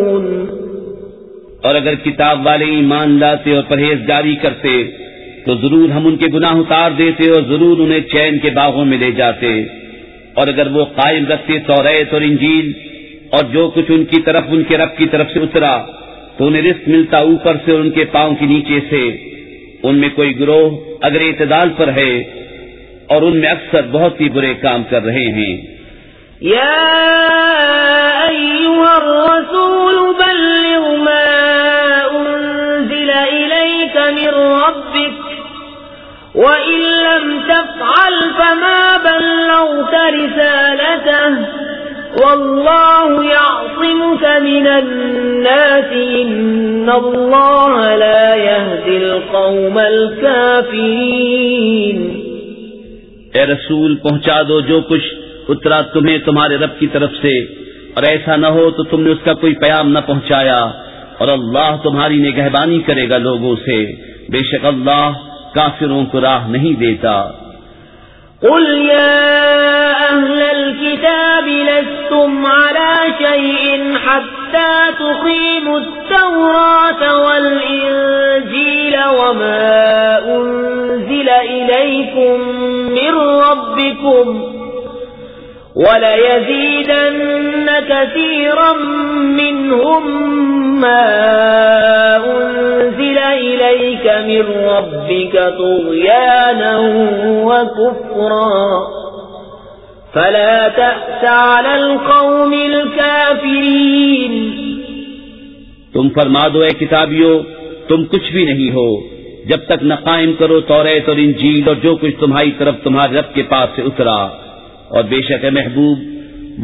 اور اگر کتاب والے ایمان لاتے اور پرہیزگاری کرتے، تو ضرور ہم ان کے گناہ اتار دیتے اور ضرور انہیں چین کے باغوں میں لے جاتے۔ اور اگر وہ قائم رکھتے توریت اور انجیل، اور جو کچھ ان کی طرف، ان کے رب کی طرف سے اترا، تو انہیں رزق ملتا اوپر سے اور ان کے پاؤں کے نیچے سے۔ ان میں کوئی گروہ اگر اعتدال پر ہے، اور ان میں اکثر بہت ہی برے کام کر رہے ہیں۔ الرسول بلغ ما انزل من ربك وإن لم تفعل فما بلغت رسالته والله يعصمك من الناس إن الله لا يهدي القوم الكافرين اے رسول، پہنچا دو جو کچھ اترا تمہیں تمہارے رب کی طرف سے، اور ایسا نہ ہو تو تم نے اس کا کوئی پیام نہ پہنچایا، اور اللہ تمہاری نگہبانی کرے گا لوگوں سے۔ بے شک اللہ کافروں کو راہ نہیں دیتا۔ قل يا أهل الكتاب لستم على شيء حتى تقيموا التوراة والإنجيل وما أنزل إليكم من ربكم وليزيدن كثيرا منهم ما أنزل إليك من ربك طغيانا وكفرا. فلا تأس على القوم الكافرين. تم فرما دو اے کتابیوں تم کچھ بھی نہیں ہو۔ جب تک نہ قائم کرو توریت اور انجیل اور جو کچھ تمہاری طرف تمہارے رب کے پاس سے اترا۔ اور بے شک محبوب،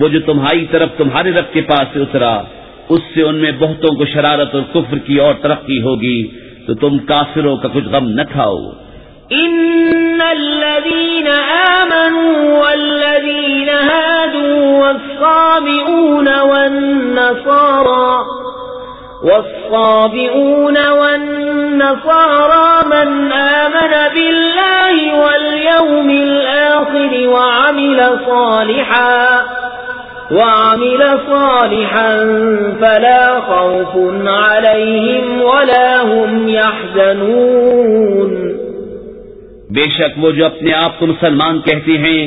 وہ جو تمہاری طرف تمہارے رب کے پاس سے اترا، اس سے ان میں بہتوں کو شرارت اور کفر کی اور ترقی ہوگی، تو تم کافروں کا کچھ غم نہ کھاؤ۔ ان الذين آمنوا والذين هادوا والصابئون والنصارى والصابئون والنصارى من آمن بالله واليوم الآخر وعمل صالحا وعمل صالحا فلا خوف عليهم ولا هم يحزنون بے شک وہ جو اپنے آپ کو مسلمان کہتے ہیں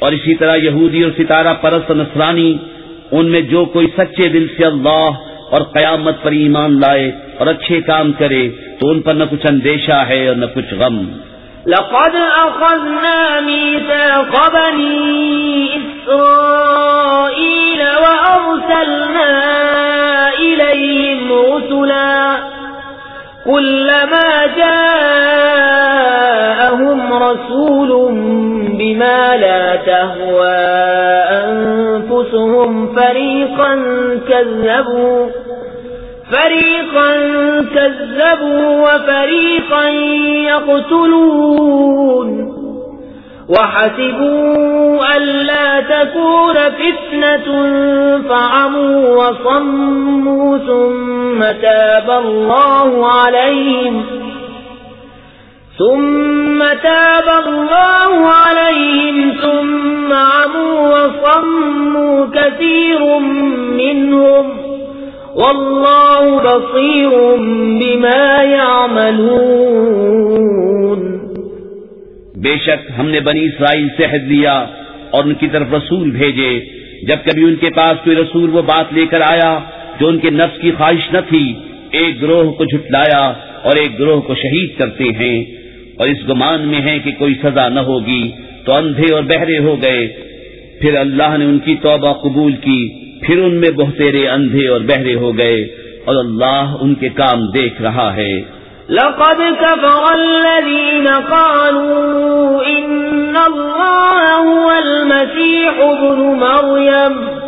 اور اسی طرح یہودی اور ستارہ پرست نصرانی، ان میں جو کوئی سچے دل سے اللہ اور قیامت پر ایمان لائے اور اچھے کام کرے تو ان پر نہ کچھ اندیشہ ہے اور نہ کچھ غم۔ لقد أخذنا ميثاق بني إسرائيل وأرسلنا إليهم رسلا كلما جاءهم رسول بما لا تهوى أنفسهم فريقا كذبوا فريقا كذبوا وفريقا يقتلون وحسبوا ألا تكون فتنة فعموا وصموا ثم تاب الله عليهم ثم تاب الله عليهم ثم عموا وصموا كثير منهم والله بصير بما يعملون. بے شک ہم نے بنی اسرائیل سے عہد لیا اور ان کی طرف رسول بھیجے۔ جب کبھی ان کے پاس کوئی رسول وہ بات لے کر آیا جو ان کے نفس کی خواہش نہ تھی، ایک گروہ کو جھٹلایا اور ایک گروہ کو شہید کرتے ہیں۔ اور اس گمان میں ہے کہ کوئی سزا نہ ہوگی تو اندھے اور بہرے ہو گئے۔ پھر اللہ نے ان کی توبہ قبول کی، پھر ان میں بہتےرے اندھے اور بہرے ہو گئے اور اللہ ان کے کام دیکھ رہا ہے۔ لقد كفر الذين قالوا إن الله هو المسيح ابن مريم۔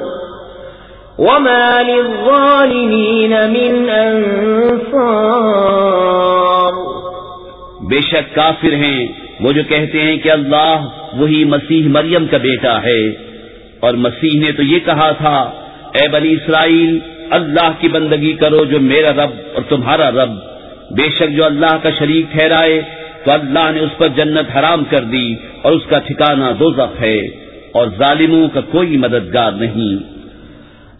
وما للظالمين من أنصار بے شک کافر ہیں، وہ جو کہتے ہیں کہ اللہ وہی مسیح مریم کا بیٹا ہے۔ اور مسیح نے تو یہ کہا تھا، اے بنی اسرائیل، اللہ کی بندگی کرو جو میرا رب اور تمہارا رب۔ بے شک جو اللہ کا شریک ٹھہرائے، تو اللہ نے اس پر جنت حرام کر دی اور اس کا ٹھکانہ دوزخ ہے۔ اور ظالموں کا کوئی مددگار نہیں۔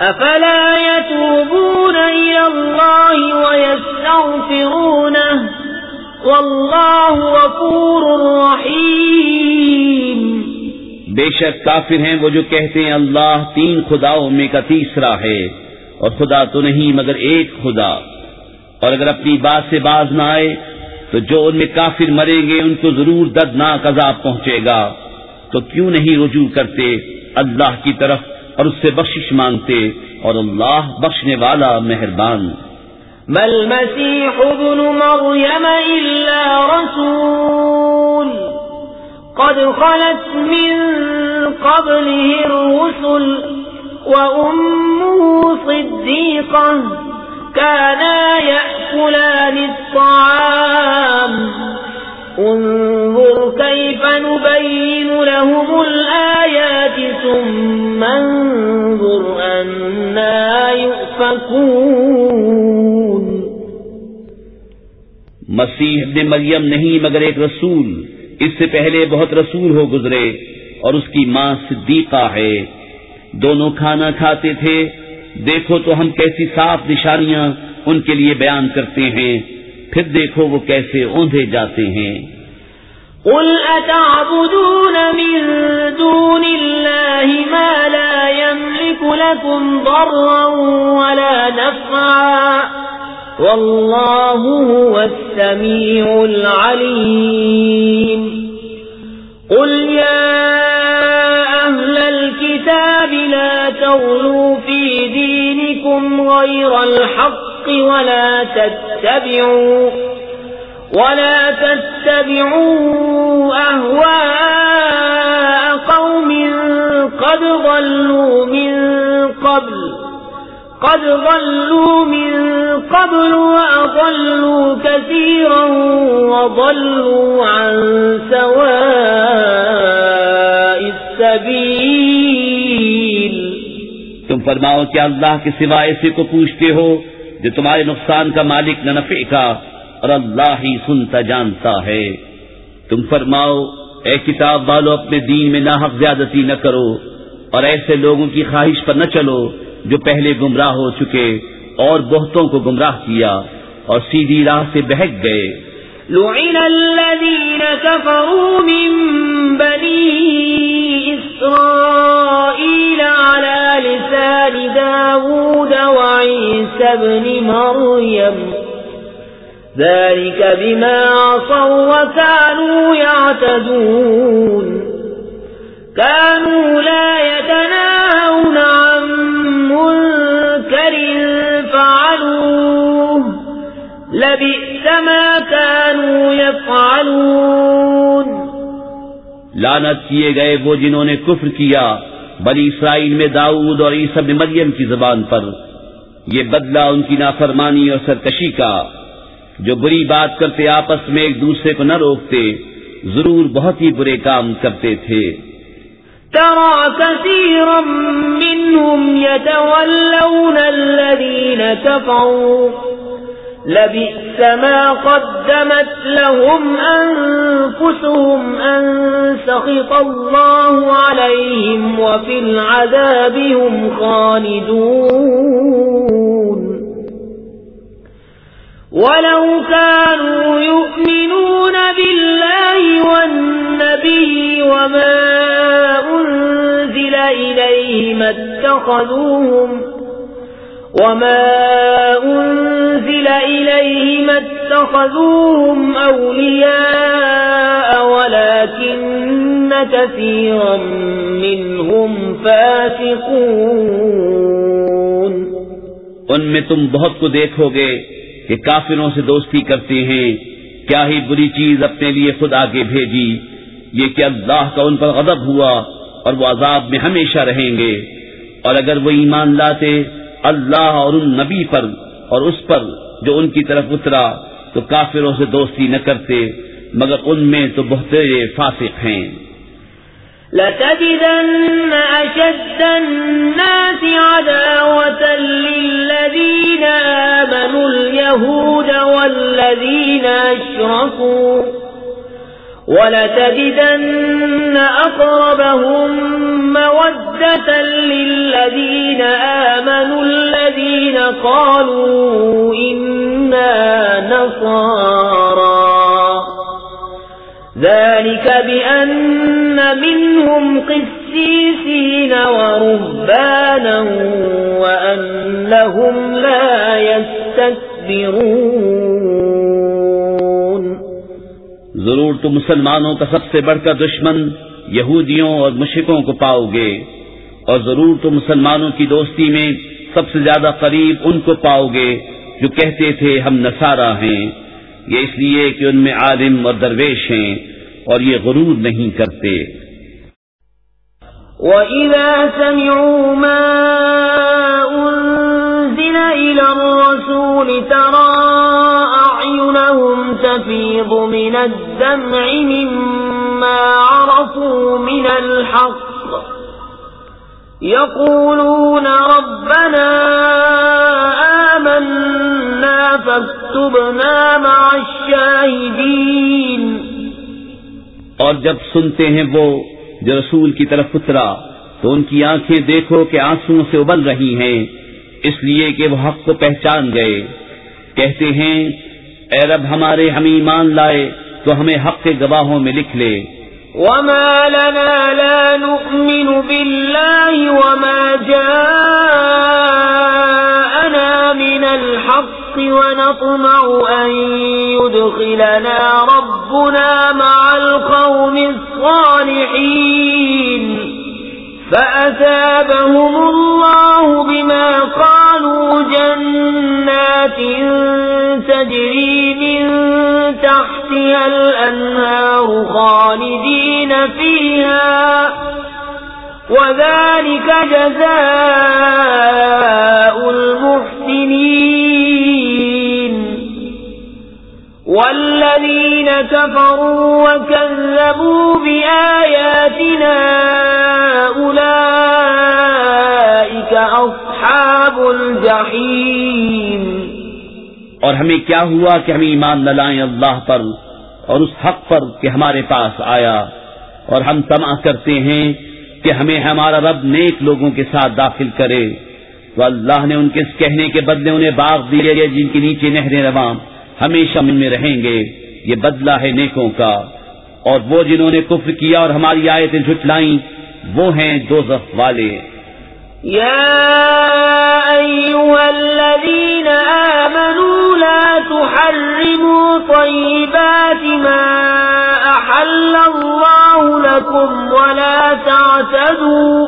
أفلا يتوبون إلى الله ويستغفرونه؟ والله غفور رحيم. بے شک کافر ہیں وہ جو کہتے ہیں اللہ تین خداؤں میں کا تیسرا ہے، اور خدا تو نہیں مگر ایک خدا۔ اور اگر اپنی بات سے باز نہ آئے، تو جو ان میں کافر مریں گے، ان کو ضرور دردناک عذاب پہنچے گا۔ تو کیوں نہیں رجوع کرتے اللہ کی طرف؟ اور اس سے بخشش مانگتے اور اللہ بخشنے والا مہربان۔ بل مسيح ابن مريم إلا رسول۔ قد خلت من قبله الرسل وأمه صديقة كانا يأكلان الطعام۔ انظر كيف نبين لهم الآيات ثم انظر أنا يؤفكون. مسیح ابن مریم نہیں مگر ایک رسول، اس سے پہلے بہت رسول ہو گزرے اور اس کی ماں صدیقہ ہے۔ دونوں کھانا کھاتے تھے، دیکھو تو ہم کیسی صاف نشانیاں ان کے لیے بیان کرتے ہیں۔ پھر دیکھو وہ کیسے اوندھے جاتے ہیں۔ قل أتعبدون من دون الله ما لا يملك لكم ضرا ولا نفعا والله هو السميع العليم۔ قل يا أهل الكتاب لا تغلوا في دينكم غير الحق ولا تتبعوا تتبعوا ولا تتبعوا أهواء قوم قد ضلوا من قبل قد ضلوا من قبل وأضلوا كثيرا وضلوا عن سواء السبيل تم فرماؤ کہ اللہ کے سوا ایسے کو پوچھتے ہو جو تمہارے نقصان کا مالک نہ نفع کا اور اللہ ہی سنتا جانتا ہے۔ تم فرماؤ، اے کتاب والو، اپنے دین میں ناحق زیادتی نہ کرو اور ایسے لوگوں کی خواہش پر نہ چلو جو پہلے گمراہ ہو چکے اور بہتوں کو گمراہ کیا اور سیدھی راہ سے بہک گئے۔ لعن الذين كفروا من بني إسرائيل على لسان داود وعيسى بن مريم. ذلك بما عصوا وكانوا يعتدون. كانوا لا يتناهون عن منكر فعلوه. لبئس ما كانوا يفعلون. لانت کیے گئے وہ جنہوں نے کفر کیا بنی اسرائیل میں داؤد اور عیسی بن مریم کی زبان پر یہ بدلہ ان کی نافرمانی اور سرکشی کا، جو بری بات کرتے آپس میں ایک دوسرے کو نہ روکتے، ضرور بہت ہی برے کام کرتے تھے۔ ترى كثيرا منهم يتولون الذين كفروا لبئس ما قدمت لهم أنفسهم أن سخط الله عليهم وفي العذاب هم خالدون. ولو كانوا يؤمنون بالله والنبي وما أنزل إليه ما اتخذوهم وما أنزل إليه ما اتخذوهم اتخذوهم أولياء ولكن كثيرا منهم فاسقون ان میں تم بہت کو دیکھو گے کہ کافروں سے دوستی کرتے ہیں۔ کیا ہی بری چیز اپنے لیے خود آگے بھیجی۔ یہ کہ اللہ کا ان پر غضب ہوا اور وہ عذاب میں ہمیشہ رہیں گے۔ اور اگر وہ ایمان لاتے اللہ اور ان نبی پر اور اس پر جو ان کی طرف اترا تو کافروں سے دوستی نہ کرتے، مگر ان میں تو بہت فاسق ہیں۔ لتجدن أشد الناس عداوة للذين آمنوا اليهود والذين أشركوا ولتجدن أقربهم مودة للذين آمنوا الذين قالوا إنا نصارى. ذلك بأن منهم قسيسين ورهبانا وأنهم لا يستكبرون. ضرور تم مسلمانوں کا سب سے بڑھ کر دشمن یہودیوں اور مشرکوں کو پاؤ گے۔ اور ضرور تم مسلمانوں کی دوستی میں سب سے زیادہ قریب ان کو پاؤ گے جو کہتے تھے ہم نصارہ ہیں۔ یہ اس لیے کہ ان میں عالم اور درویش ہیں اور یہ غرور نہیں کرتے۔ وَإِذَا سَمِعُوا مَا أُنزِلَ إِلَى الرَّسُولِ تَرَى أَعْيُنَهُمْ تَفِيضُ مِنَ الدَّمْعِ مِمَّا عَرَفُوا مِنَ الْحَقِّ يَقُولُونَ رَبَّنَا آمَنَّا فَاكْتُبْنَا مَعَ الشَّاهِدِينَ. اور جب سنتے ہیں وہ جو رسول کی طرف اترا، تو ان کی آنکھیں دیکھو کہ آنسو سے ابل رہی ہیں، اس لیے کہ وہ حق کو پہچان گئے۔ کہتے ہیں، اے رب ہمارے ہم ایمان لائے، تو ہمیں حق کے گواہوں میں لکھ لے۔ وما لنا لا نؤمن بالله وما جاءنا من الحق ونطمع أن يدخلنا ربنا مع القوم الصالحين فأثابهم الله بما قالوا جنة جنات تجري من تحتها الأنهار خالدين فيها، وذلك جزاء المحسنين. والذين كفروا وكذبوا بآياتنا أولئك أصحاب الجحيم. اور ہمیں کیا ہوا کہ ہم ایمان نہ لائیں اللہ پر اور اس حق پر کہ ہمارے پاس آیا اور ہم تما کرتے ہیں کہ ہمیں ہمارا رب نیک لوگوں کے ساتھ داخل کرے تو اللہ نے ان کے اس کہنے کے بدلے انہیں باغ دیے گئے جن کے نیچے نہریں رواں، ہمیشہ ان میں رہیں گے۔ یہ بدلہ ہے نیکوں کا۔ اور وہ جنہوں نے کفر کیا اور ہماری آیتیں جھٹلائیں، وہ ہیں دو والے۔ يا أيها الذين آمنوا لا تحرموا طيبات ما أحل الله لكم ولا تعتدوا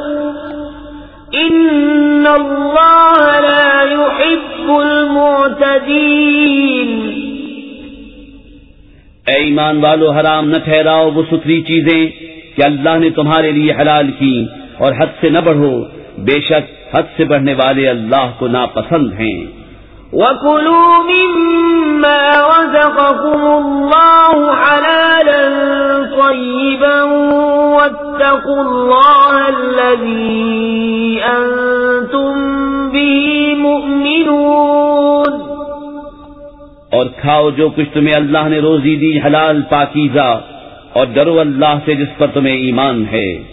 إن الله لا يحب المعتدين اے ایمان والو، حرام نہ ٹھہراؤ وہ ستری چیزیں کہ اللہ نے تمہارے لیے حلال کی اور حد سے نہ بڑھو۔ بے شک حد سے بڑھنے والے اللہ کو ناپسند ہیں۔ وَكُلُوا مِمَّا رَزَقَكُمُ اللَّهُ حَلَالًا طَيِّبًا وَاتَّقُوا اللَّهَ الَّذِي أَنتُم بِهِ مُؤْمِنُونَ۔ اور کھاؤ جو کچھ تمہیں اللہ نے روزی دی حلال پاکیزہ اور ڈرو اللہ سے جس پر تمہیں ایمان ہے۔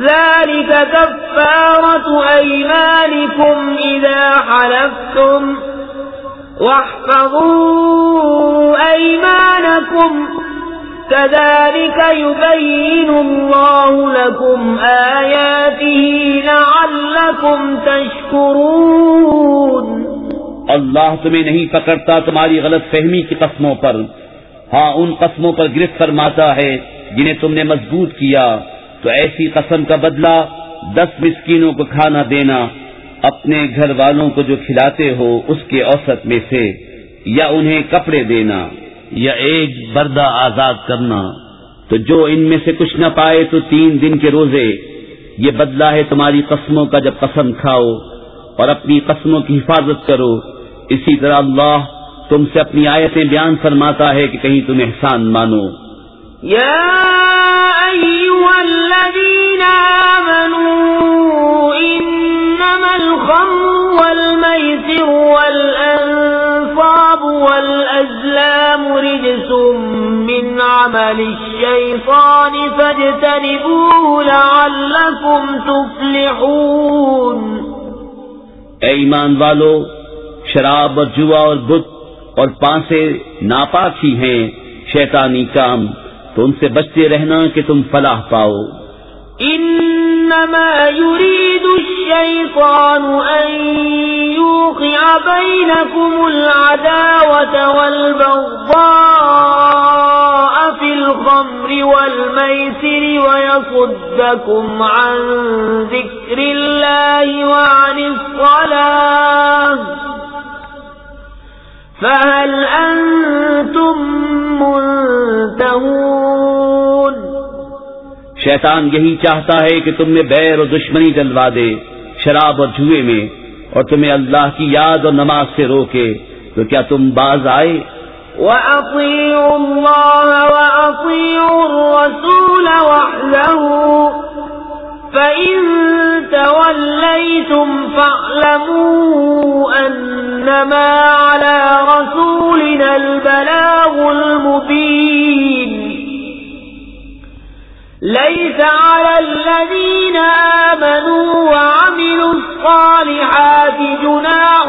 ذلك كفارة أيمانكم إذا حلفتم. واحفظوا أيمانكم. كذلك يبين الله لكم آياته لعلكم تشكرون. اللہ تمہیں نہیں پکڑتا تمہاری غلط فہمی کی قسموں پر. ہاں ان قسموں پر گرفت فرماتا ہے جنہیں تم نے مضبوط کیا۔ تو ایسی قسم کا بدلہ دس مسکینوں کو کھانا دینا، اپنے گھر والوں کو جو کھلاتے ہو اس کے اوسط میں سے، یا انہیں کپڑے دینا، یا ایک بردہ آزاد کرنا۔ تو جو ان میں سے کچھ نہ پائے تو تین دن کے روزے۔ یہ بدلہ ہے تمہاری قسموں کا جب قسم کھاؤ اور اپنی قسموں کی حفاظت کرو۔ اسی طرح اللہ تم سے اپنی آیتیں بیان فرماتا ہے کہ کہیں تم احسان مانو۔ يا أيها الذين آمنوا إنما الخمر والميسر والأنصاب والأزلام رجس من عمل الشيطان فاجتنبوه لعلكم تفلحون اے ایمان والو، شراب اور جوا اور بت اور پانسے ناپاک ہی ہیں، شیطانی کام۔ تو ان سے بچتے رہنا کہ تم فلاح پاؤ۔ إنما يريد الشيطان أن يوقع بينكم العداوة والبغضاء في الخمر والميسر ويصدكم عن ذكر الله وعن الصلاة۔ فهل أنتم منتهون؟ شیطان یہی چاہتا ہے کہ تم میں بیر اور دشمنی جلوا دے شراب اور جوئے میں اور تمہیں اللہ کی یاد اور نماز سے روکے تو کیا تم باز آئے؟ وأطيعوا الله وأطيعوا الرسول واحذروا فإن توليتم فاعلموا أنما على رسولنا البلاغ المبين ليس على الذين آمنوا وعملوا الصالحات جناح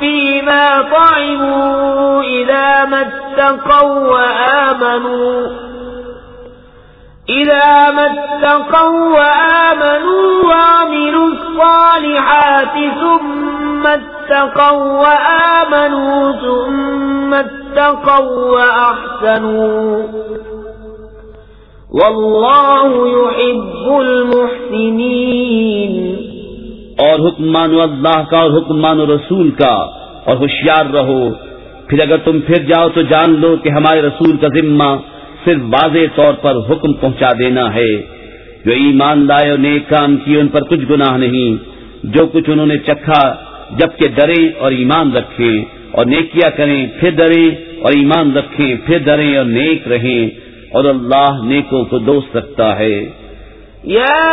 فيما طعموا إذا ما اتقوا وآمنوا إذا ما اتقوا وآمنوا وعملوا الصالحات ثم اتقوا وآمنوا ثم اتقوا وأحسنوا والله يحب المحسنين اور حکم مانو اللہ کا اور حکم مانو رسول کا اور ہوشیار رہو۔ پھر اگر تم پھر جاؤ تو جان لو کہ ہمارے رسول کا ذمہ صرف واضح طور پر حکم پہنچا دینا ہے۔ جو ایمان لائے اور نیک کام کیے، ان پر کچھ گناہ نہیں۔ جو کچھ انہوں نے چکھا، جبکہ ڈریں اور ایمان رکھیں اور نیکیاں کریں، پھر ڈریں اور ایمان رکھیں، پھر ڈریں اور نیک رہیں۔ اور اللہ نیکوں کو دوست رکھتا ہے۔ يا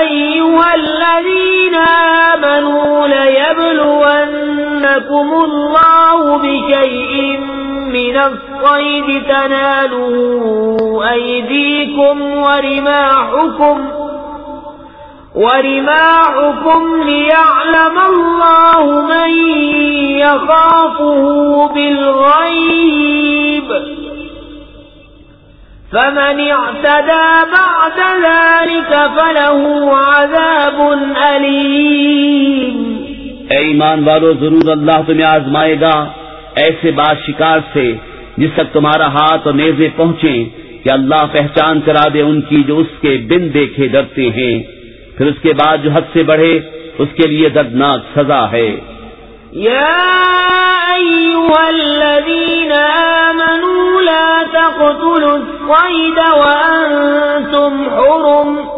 أيها الذين آمنوا ليبلونكم الله بشيء من الصيد تناله أيديكم ورماحكم ورماحكم ليعلم الله من يخافه بالغيب فمن اعتدى بعد ذلك فله عذاب أليم اے ایمان والو، ضرور اللہ تمہیں آزمائے گا ایسے بات شکار سے جس تک تمہارا ہاتھ اور نیزے پہنچے کہ اللہ پہچان کرا دے ان کی جو اس کے بن دیکھے ڈرتے ہیں۔ پھر اس کے بعد جو حد سے بڑھے، اس کے لیے دردناک سزا ہے۔ يا أيها الذين آمنوا، لا تقتلوا الصيد وأنتم حرم۔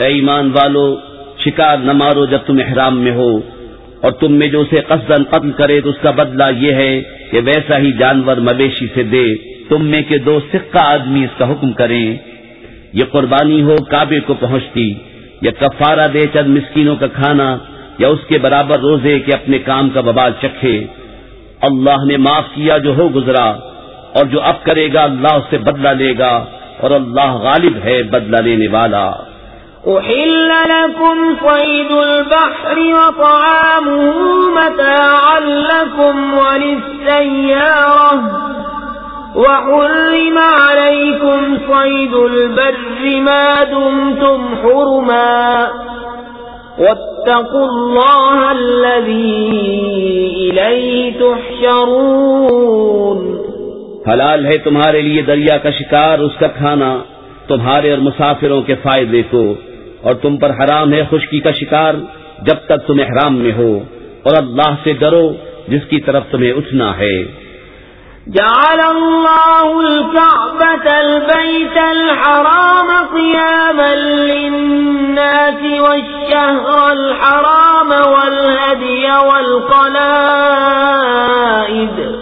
اے ایمان والو، شکار نہ مارو جب تم احرام میں ہو۔ اور تم میں جو اسے قصدن قتل کرے تو اس کا بدلہ یہ ہے کہ ویسا ہی جانور مویشی سے دے۔ تم میں کے دو سکہ آدمی اس کا حکم کریں۔ یہ قربانی ہو کعبے کو پہنچتی، یا کفارہ دے چند مسکینوں کا کھانا، یا اس کے برابر روزے کے اپنے کام کا ببال چکھے۔ اللہ نے معاف کیا جو ہو گزرا، اور جو اب کرے گا اللہ اس سے بدلہ لے گا، اور اللہ غالب ہے بدلہ لینے والا۔ أحل لكم صيد البحر وطعامه متاعا لكم وللسيارة وحرم عليكم صيد البر ما دمتم حرما واتقوا الله الذي إليه تحشرون حلال ہے تمہارے لیے دریا کا شکار، اس کا کھانا تمہارے اور مسافروں کے فائدے کو۔ اور تم پر حرام ہے خشکی کا شکار جب تک تم احرام میں ہو اور اللہ سے ڈرو جس کی طرف تمہیں اٹھنا ہے۔ جعل الله الكعبة البيت الحرام قياما للناس والشهر الحرام والهدي والقلائد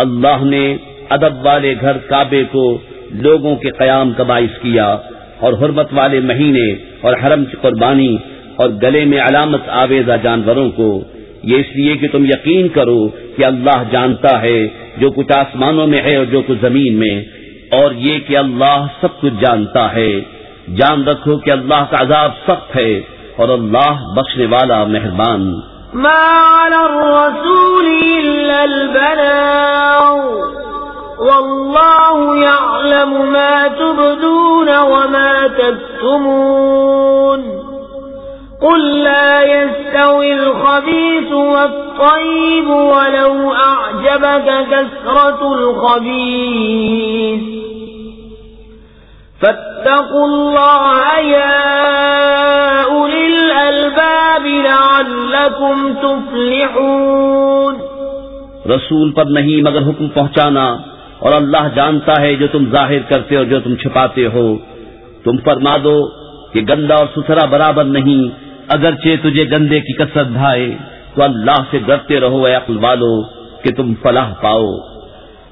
اللہ نے ادب والے گھر کعبے کو لوگوں کے قیام کا باعث کیا اور حرمت والے مہینے اور حرم کی قربانی اور گلے میں علامت آویزہ جانوروں کو۔ یہ اس لیے کہ تم یقین کرو کہ اللہ جانتا ہے جو کچھ آسمانوں میں ہے اور جو کچھ زمین میں۔ اور یہ کہ اللہ سب کچھ جانتا ہے۔ جان رکھو کہ اللہ کا عذاب سخت ہے اور اللہ بخشنے والا مہربان۔ ما على الرسول إلا البلاغ والله يعلم ما تبدون وما تكتمون قل لا يستوي الخبيث والطيب ولو أعجبك كثرة الخبيث فاتقوا الله يا أولي لعلكم تفلحون۔ رسول پر نہیں مگر حکم پہنچانا، اور اللہ جانتا ہے جو تم ظاہر کرتے اور جو تم چھپاتے ہو۔ تم فرما دو کہ گندا اور ستھرا برابر نہیں، اگرچہ تجھے گندے کی کثرت بھائے، تو اللہ سے ڈرتے رہو اے عقل والو کہ تم فلاح پاؤ۔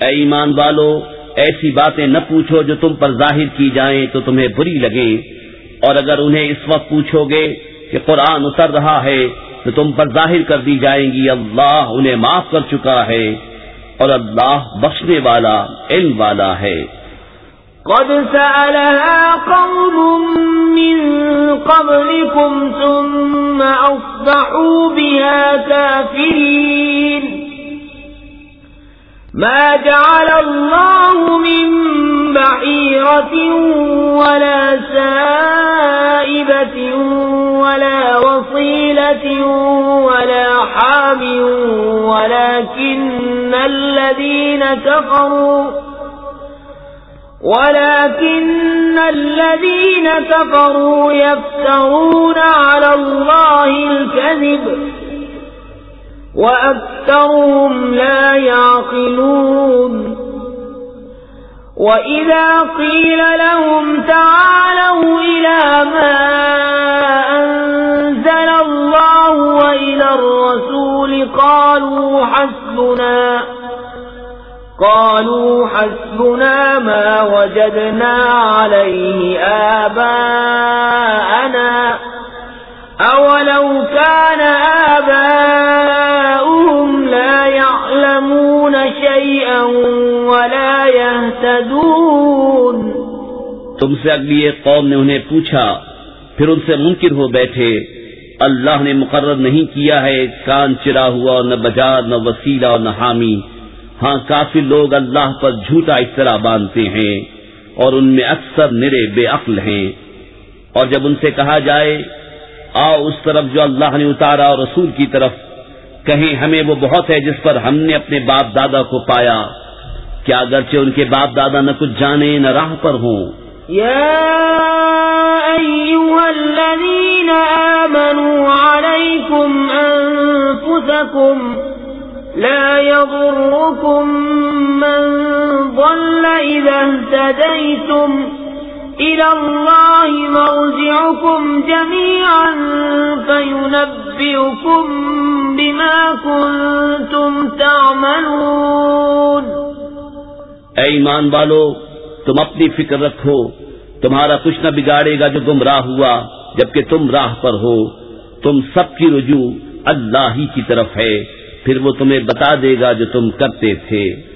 اے ایمان والو، ایسی باتیں نہ پوچھو جو تم پر ظاہر کی جائیں تو تمہیں بری لگے اور اگر انہیں اس وقت پوچھو گے کہ قرآن اتر رہا ہے تو تم پر ظاہر کر دی جائیں گی، اللہ انہیں معاف کر چکا ہے اور اللہ بخشنے والا، علم والا ہے۔ قد سألها قوم من قبلكم ثم أصبحوا بها كافرين۔ ما جعل الله من بعيرة ولا سائبة ولا وصيلة ولا حام ولكن الذين كفروا ولكن الذين كفروا يفترون على الله الكذب وأكثرهم لا يعقلون. وإذا قيل لهم تعالوا إلى ما أنزل الله وإلى الرسول قالوا حسبنا قالوا حسبنا ما وجدنا عليه آباءنا. أولو كان آباؤهم شيئا ولا يهتدون. تم سے اگلی ایک قوم نے انہیں پوچھا، پھر ان سے منکر ہو بیٹھے، اللہ نے مقرر نہیں کیا ہے، کان چرا ہوا اور نہ بجار نہ وسیلہ اور نہ حامی۔ ہاں کافی لوگ اللہ پر جھوٹا اس طرح باندھتے ہیں اور ان میں اکثر نرے بے عقل ہیں۔ اور جب ان سے کہا جائے، آؤ اس طرف جو اللہ نے اتارا اور رسول کی طرف کہیں ہمیں وہ بہت ہے جس پر ہم نے اپنے باپ دادا کو پایا۔ کیا اگرچہ ان کے باپ دادا نہ کچھ جانے نہ راہ پر ہوں۔ يا أيها الذين آمنوا عليكم أنفسكم لا يضركم من ضل إذا اهتديتم إلى الله مرجعكم جميعا فينبئكم بما كنتم تعملون اے ایمان والو، تم اپنی فکر رکھو، تمہارا کچھ نہ بگاڑے گا جو گمراہ ہوا، جبکہ تم راہ پر ہو۔ تم سب کی رجوع اللہ ہی کی طرف ہے، پھر وہ تمہیں بتا دے گا جو تم کرتے تھے۔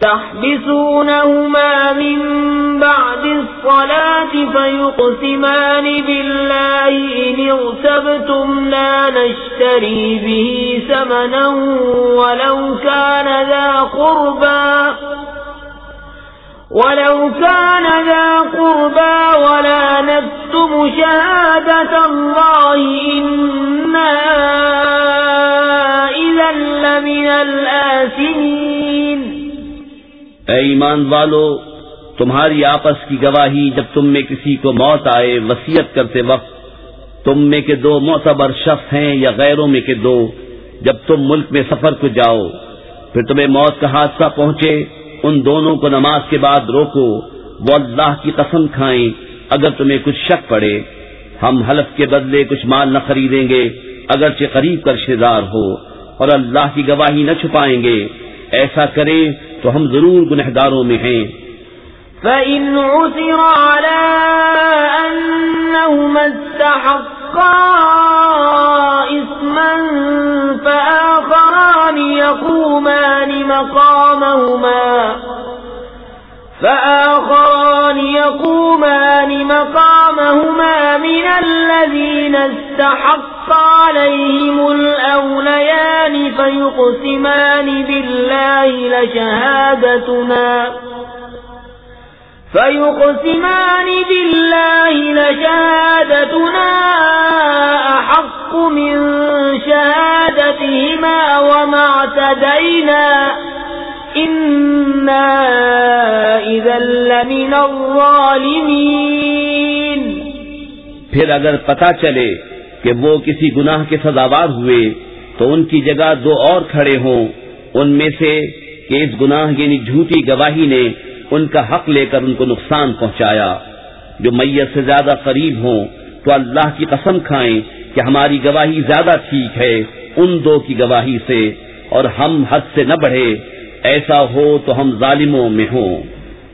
تحبسونهما من بعد الصلاة فيقسمان بالله إن اغتبتم لا نشتري به سمنا ولو كان ذا قربا ولو كان ذا قربا ولا نكتم شهادة الله إنا إذا لمن الآسمين اے ایمان والو، تمہاری آپس کی گواہی جب تم میں کسی کو موت آئے وسیعت کرتے وقت، تم میں کے دو معتبر شخص ہیں یا غیروں میں کے دو، جب تم ملک میں سفر کو جاؤ، پھر تمہیں موت کا حادثہ پہنچے، ان دونوں کو نماز کے بعد روکو، وہ اللہ کی قسم کھائیں، اگر تمہیں کچھ شک پڑے۔ ہم حلف کے بدلے کچھ مال نہ خریدیں گے، اگرچہ قریب کا رشتے دار ہو، اور اللہ کی گواہی نہ چھپائیں گے۔ ایسا کریں تو ہم ضرور گنہداروں میں ہیں۔ فَإِنْ عُثِرَ عَلَىٰ أَنَّهُمَا اسْتَحَقَّا إِثْمًا فَآخَرَانِ يَقُومَانِ مَقَامَهُمَا فآخران يقومان مقامهما من الذين استحق عليهم الأوليان فيقسمان بالله لشهادتنا فيقسمان بالله لشهادتنا أحق من شهادتهما وما اعتدينا إنا إذا لمن الظالمين پھر اگر پتا چلے کہ وہ کسی گناہ کے سزاوار ہوئے تو ان کی جگہ دو اور کھڑے ہوں۔ ان میں سے کہ اس گناہ یعنی جھوٹی گواہی نے ان کا حق لے کر ان کو نقصان پہنچایا۔ جو میت سے زیادہ قریب ہوں تو اللہ کی قسم کھائیں کہ ہماری گواہی زیادہ ٹھیک ہے ان دو کی گواہی سے اور ہم حد سے نہ بڑھے، ایسا ہو تو ہم ظالموں میں ہوں۔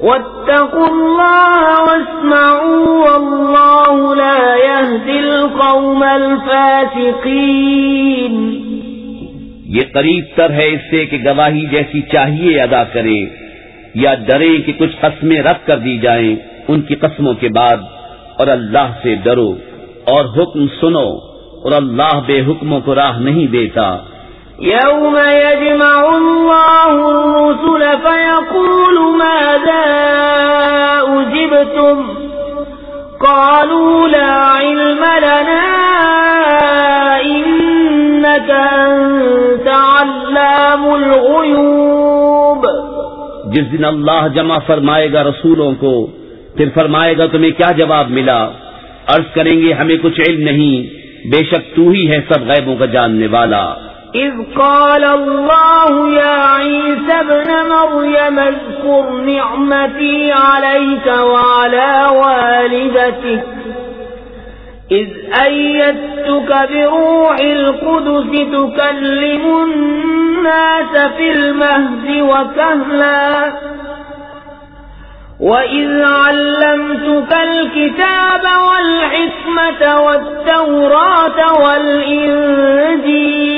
واتقوا الله واسمعوا والله لا يهدي القوم الفاسقين. یہ قریب تر ہے اس سے کہ گواہی جیسی چاہیے ادا کرے یا ڈرے کہ کچھ قسمیں رد کر دی جائیں ان کی قسموں کے بعد اور اللہ سے ڈرو اور حکم سنو اور اللہ بے حکموں کو راہ نہیں دیتا۔ يوم يجمع الله الرسل فيقول ماذا أجبتم؟ قالوا لا علم لنا إنك أنت علام الغيوب۔ جس دن اللہ جمع فرمائے گا رسولوں کو، پھر فرمائے گا تمہیں کیا جواب ملا؟ عرض کریں گے، ہمیں کچھ علم نہیں، بے شک تو ہی ہے سب غیبوں کا جاننے والا۔ إذ قال الله يا عيسى ابن مريم اذكر نعمتي عليك وعلى والدتك. إذ أيدتك بروح القدس تكلم الناس في المهد وكهلا. وَإِذْ عَلَّمْتُكَ الْكِتَابَ وَالْحِكْمَةَ وَالتَّوْرَاةَ وَالْإِنْجِيلَ.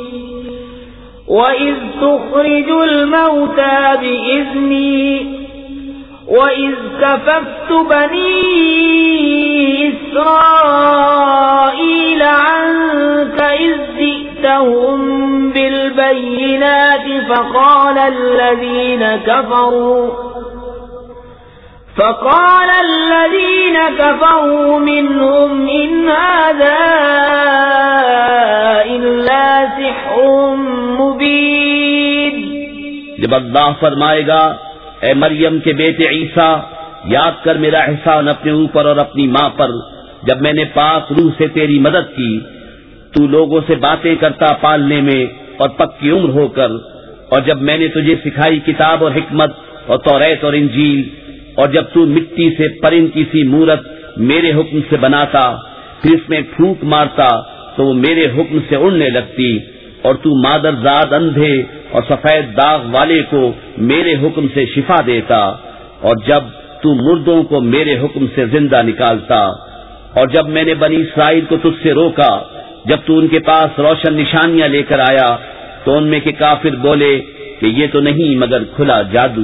وَإِذْ تُخْرِجُ الْمَوْتَى بِإِذْنِي وَإِذْ كَفَفْتُ بَنِي إِسْرَائِيلَ عَنْكَ إِذْ جئتهم بِالْبَيِّنَاتِ فَقَالَ الَّذِينَ كَفَرُوا فقال الذين كفروا منهم إن هذا إلا سحر مبين. جب اللہ فرمائے گا، اے مریم کے بیٹے عیسیٰ، یاد کر میرا احسان اپنے اوپر اور اپنی ماں پر، جب میں نے پاک روح سے تیری مدد کی، تو لوگوں سے باتیں کرتا پالنے میں اور پکی عمر ہو کر، اور جب میں نے تجھے سکھائی کتاب اور حکمت اور توریت اور انجیل اور جب تو مٹی سے پرند کی سی مورت میرے حکم سے بناتا، پھر اس میں پھونک مارتا، تو وہ میرے حکم سے اڑنے لگتی۔ اور تو مادر زاد اندھے اور سفید داغ والے کو میرے حکم سے شفا دیتا۔ اور جب تو مردوں کو میرے حکم سے زندہ نکالتا۔ اور جب میں نے بنی اسرائیل کو تجھ سے روکا، جب تو ان کے پاس روشن نشانیاں لے کر آیا، تو ان میں کے کافر بولے کہ یہ تو نہیں مگر کھلا جادو۔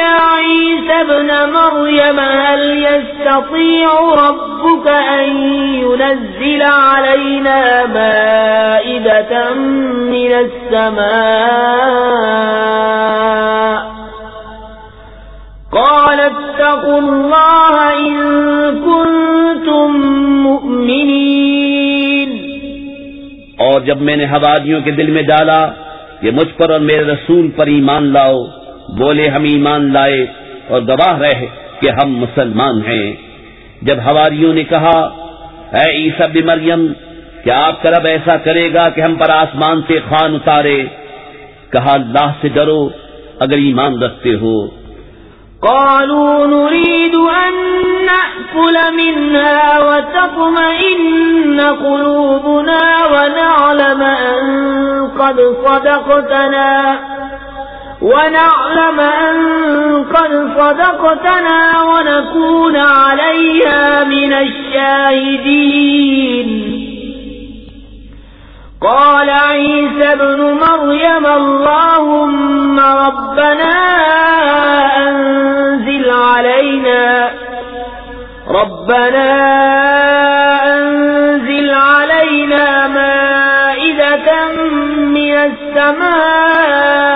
يا عيسى ابن مريم هل يستطيع ربك أن ينزل علينا مائدة من السماء قال اتقوا الله إن كنتم مؤمنين اور جب میں نے حواریوں کے دل میں ڈالا کہ مجھ پر اور میرے رسول پر ایمان لاؤ۔ بولے ہم ایمان لائے اور گواہ رہے کہ ہم مسلمان ہیں۔ جب ہواریوں نے کہا، اے عیسیٰ بن مریم، کیا آپ کا رب ایسا کرے گا کہ ہم پر آسمان سے خان اتارے؟ کہا، اللہ سے ڈرو، اگر ایمان رکھتے ہو۔ قالوا نريد أن نأكل منها وتطمئن قلوبنا ونعلم أن قد صدقتنا۔ ونعلم أن قد صدقتنا ونكون عليها من الشاهدين. قال عيسى ابن مريم، اللهم ربنا أنزل علينا، ربنا أنزل علينا مائدة من السماء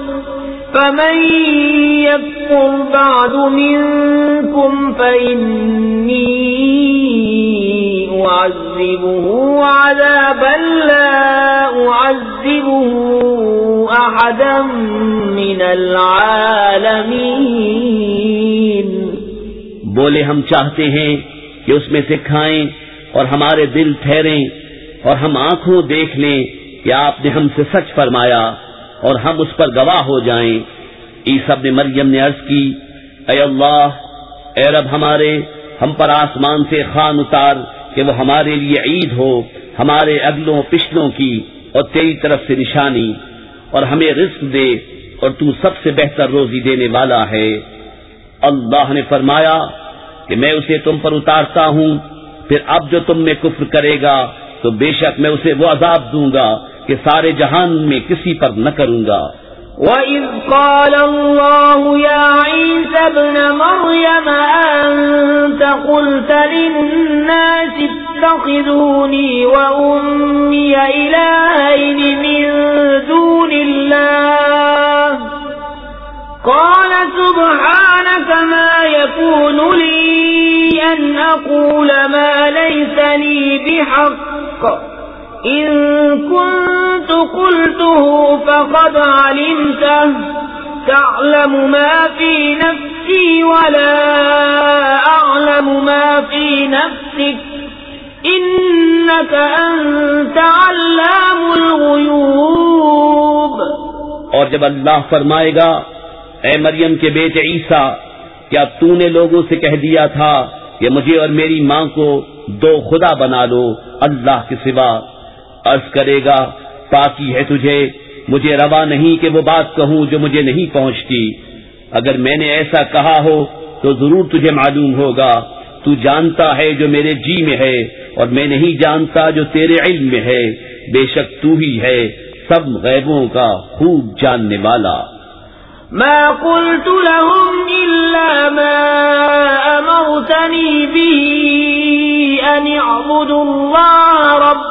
فمن يكفر بعد منكم فإني أعذبه عذابا لا أعذبه أحدا من العالمين. بولے، ہم چاہتے ہیں کہ اس میں سے کھائیں اور ہمارے دل ٹھہریں اور ہم آنکھوں دیکھ لیں کہ آپ نے ہم سے سچ فرمایا۔ اور ہم اس پر گواہ ہو جائیں۔ عیسب نے مریم نے عرض کی، اے اللہ، اے رب ہمارے، ہم پر آسمان سے خان اتار کہ وہ ہمارے لیے عید ہو، ہمارے اگلوں پچھلوں کی اور تیری طرف سے نشانی، اور ہمیں رزق دے اور تو سب سے بہتر روزی دینے والا ہے۔ اللہ نے فرمایا کہ میں اسے تم پر اتارتا ہوں، پھر اب جو تم میں کفر کرے گا، تو بے شک میں اسے وہ عذاب دوں گا کہ سارے جہان میں کسی پر نہ کروں گا۔ وَإِذْ قَالَ اللَّهُ يَا عِيسَى ابْنَ مَرْيَمَ أَنْتَ قُلْتَ لِلنَّاسِ اتَّخِذُونِي وَأُمِّيَ إِلَٰهَيْنِ مِن دُونِ اللَّهِ قَالَ سُبْحَانَكَ مَا يَكُونُ لِي أَنْ أَقُولَ مَا لَيْسَ لِي بِحَقٍّ إن كنت قلته فقد علمته. تعلم ما في نفسي ولا أعلم ما في نفسك. إنك أنت علام الغيوب. اور جب اللہ فرمائے گا، اے مریم کے بیٹے عیسیٰ، کیا تو نے لوگوں سے کہہ دیا تھا کہ مجھے اور میری ماں کو دو خدا بنا لو اللہ کے سوا عرض کرے گا، پاکی ہے تجھے، مجھے روا نہیں کہ وہ بات کہوں جو مجھے نہیں پہنچتی۔ اگر میں نے ایسا کہا ہو تو ضرور تجھے معلوم ہوگا۔ تو جانتا ہے جو میرے جی میں ہے، اور میں نہیں جانتا جو تیرے علم میں ہے۔ بے شک تو ہی ہے سب غیبوں کا خوب جاننے والا۔ ما قلت لهم إلا ما أمرتني به أن اعبدوا الله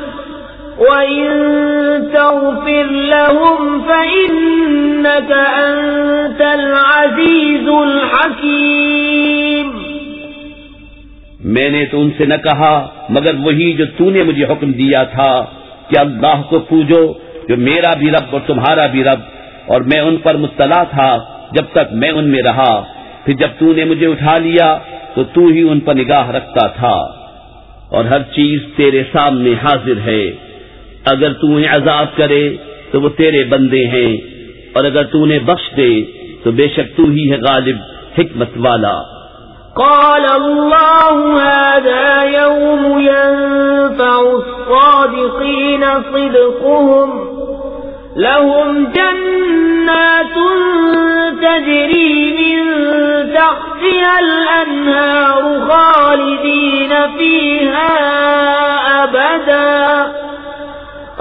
وإن تغفر لهم فإنك أنت العزيز الحكيم میں نے تو ان سے نہ کہا، مگر وہی جو تو نے مجھے حکم دیا تھا کہ اللہ کو پوجو، جو میرا بھی رب اور تمہارا بھی رب، اور میں ان پر مطلع تھا جب تک میں ان میں رہا۔ پھر جب تو نے مجھے اٹھا لیا، تو تو ہی ان پر نگاہ رکھتا تھا۔ اور ہر چیز تیرے سامنے حاضر ہے۔ اگر تو انہیں عذاب کرے تو وہ تیرے بندے ہیں، اور اگر تو انہیں بخش دے تو بے شک تو ہی ہے غالب، حکمت والا۔ قال الله هذا يوم ينفع الصادقين صدقهم، لهم جنات تجري من تحتها الأنهار خالدين فيها أبداً۔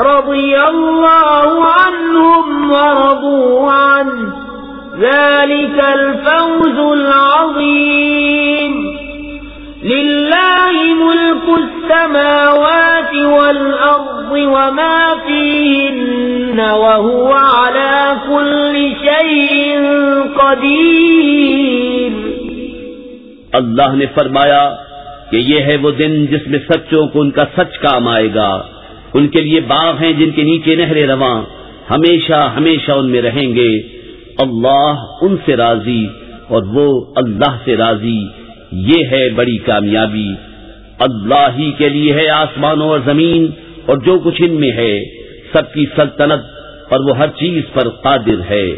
رضي الله عنهم ورضوا عنه. ذلك الفوز العظيم. لله ملك السماوات والأرض وما فيهن وهو على كل شيء قدير. اللہ نے فرمایا کہ یہ ہے وہ دن جس میں سچوں کو ان کا سچ کام آئے گا۔ ان کے لیے باغ ہیں جن کے نیچے نہرے رواں، ہمیشہ ہمیشہ ان میں رہیں گے۔ اللہ ان سے راضی اور وہ اللہ سے راضی۔ یہ ہے بڑی کامیابی۔ اللہ ہی کے لیے ہے آسمانوں اور زمین اور جو کچھ ان میں ہے، سب کی سلطنت اور وہ ہر چیز پر قادر ہے۔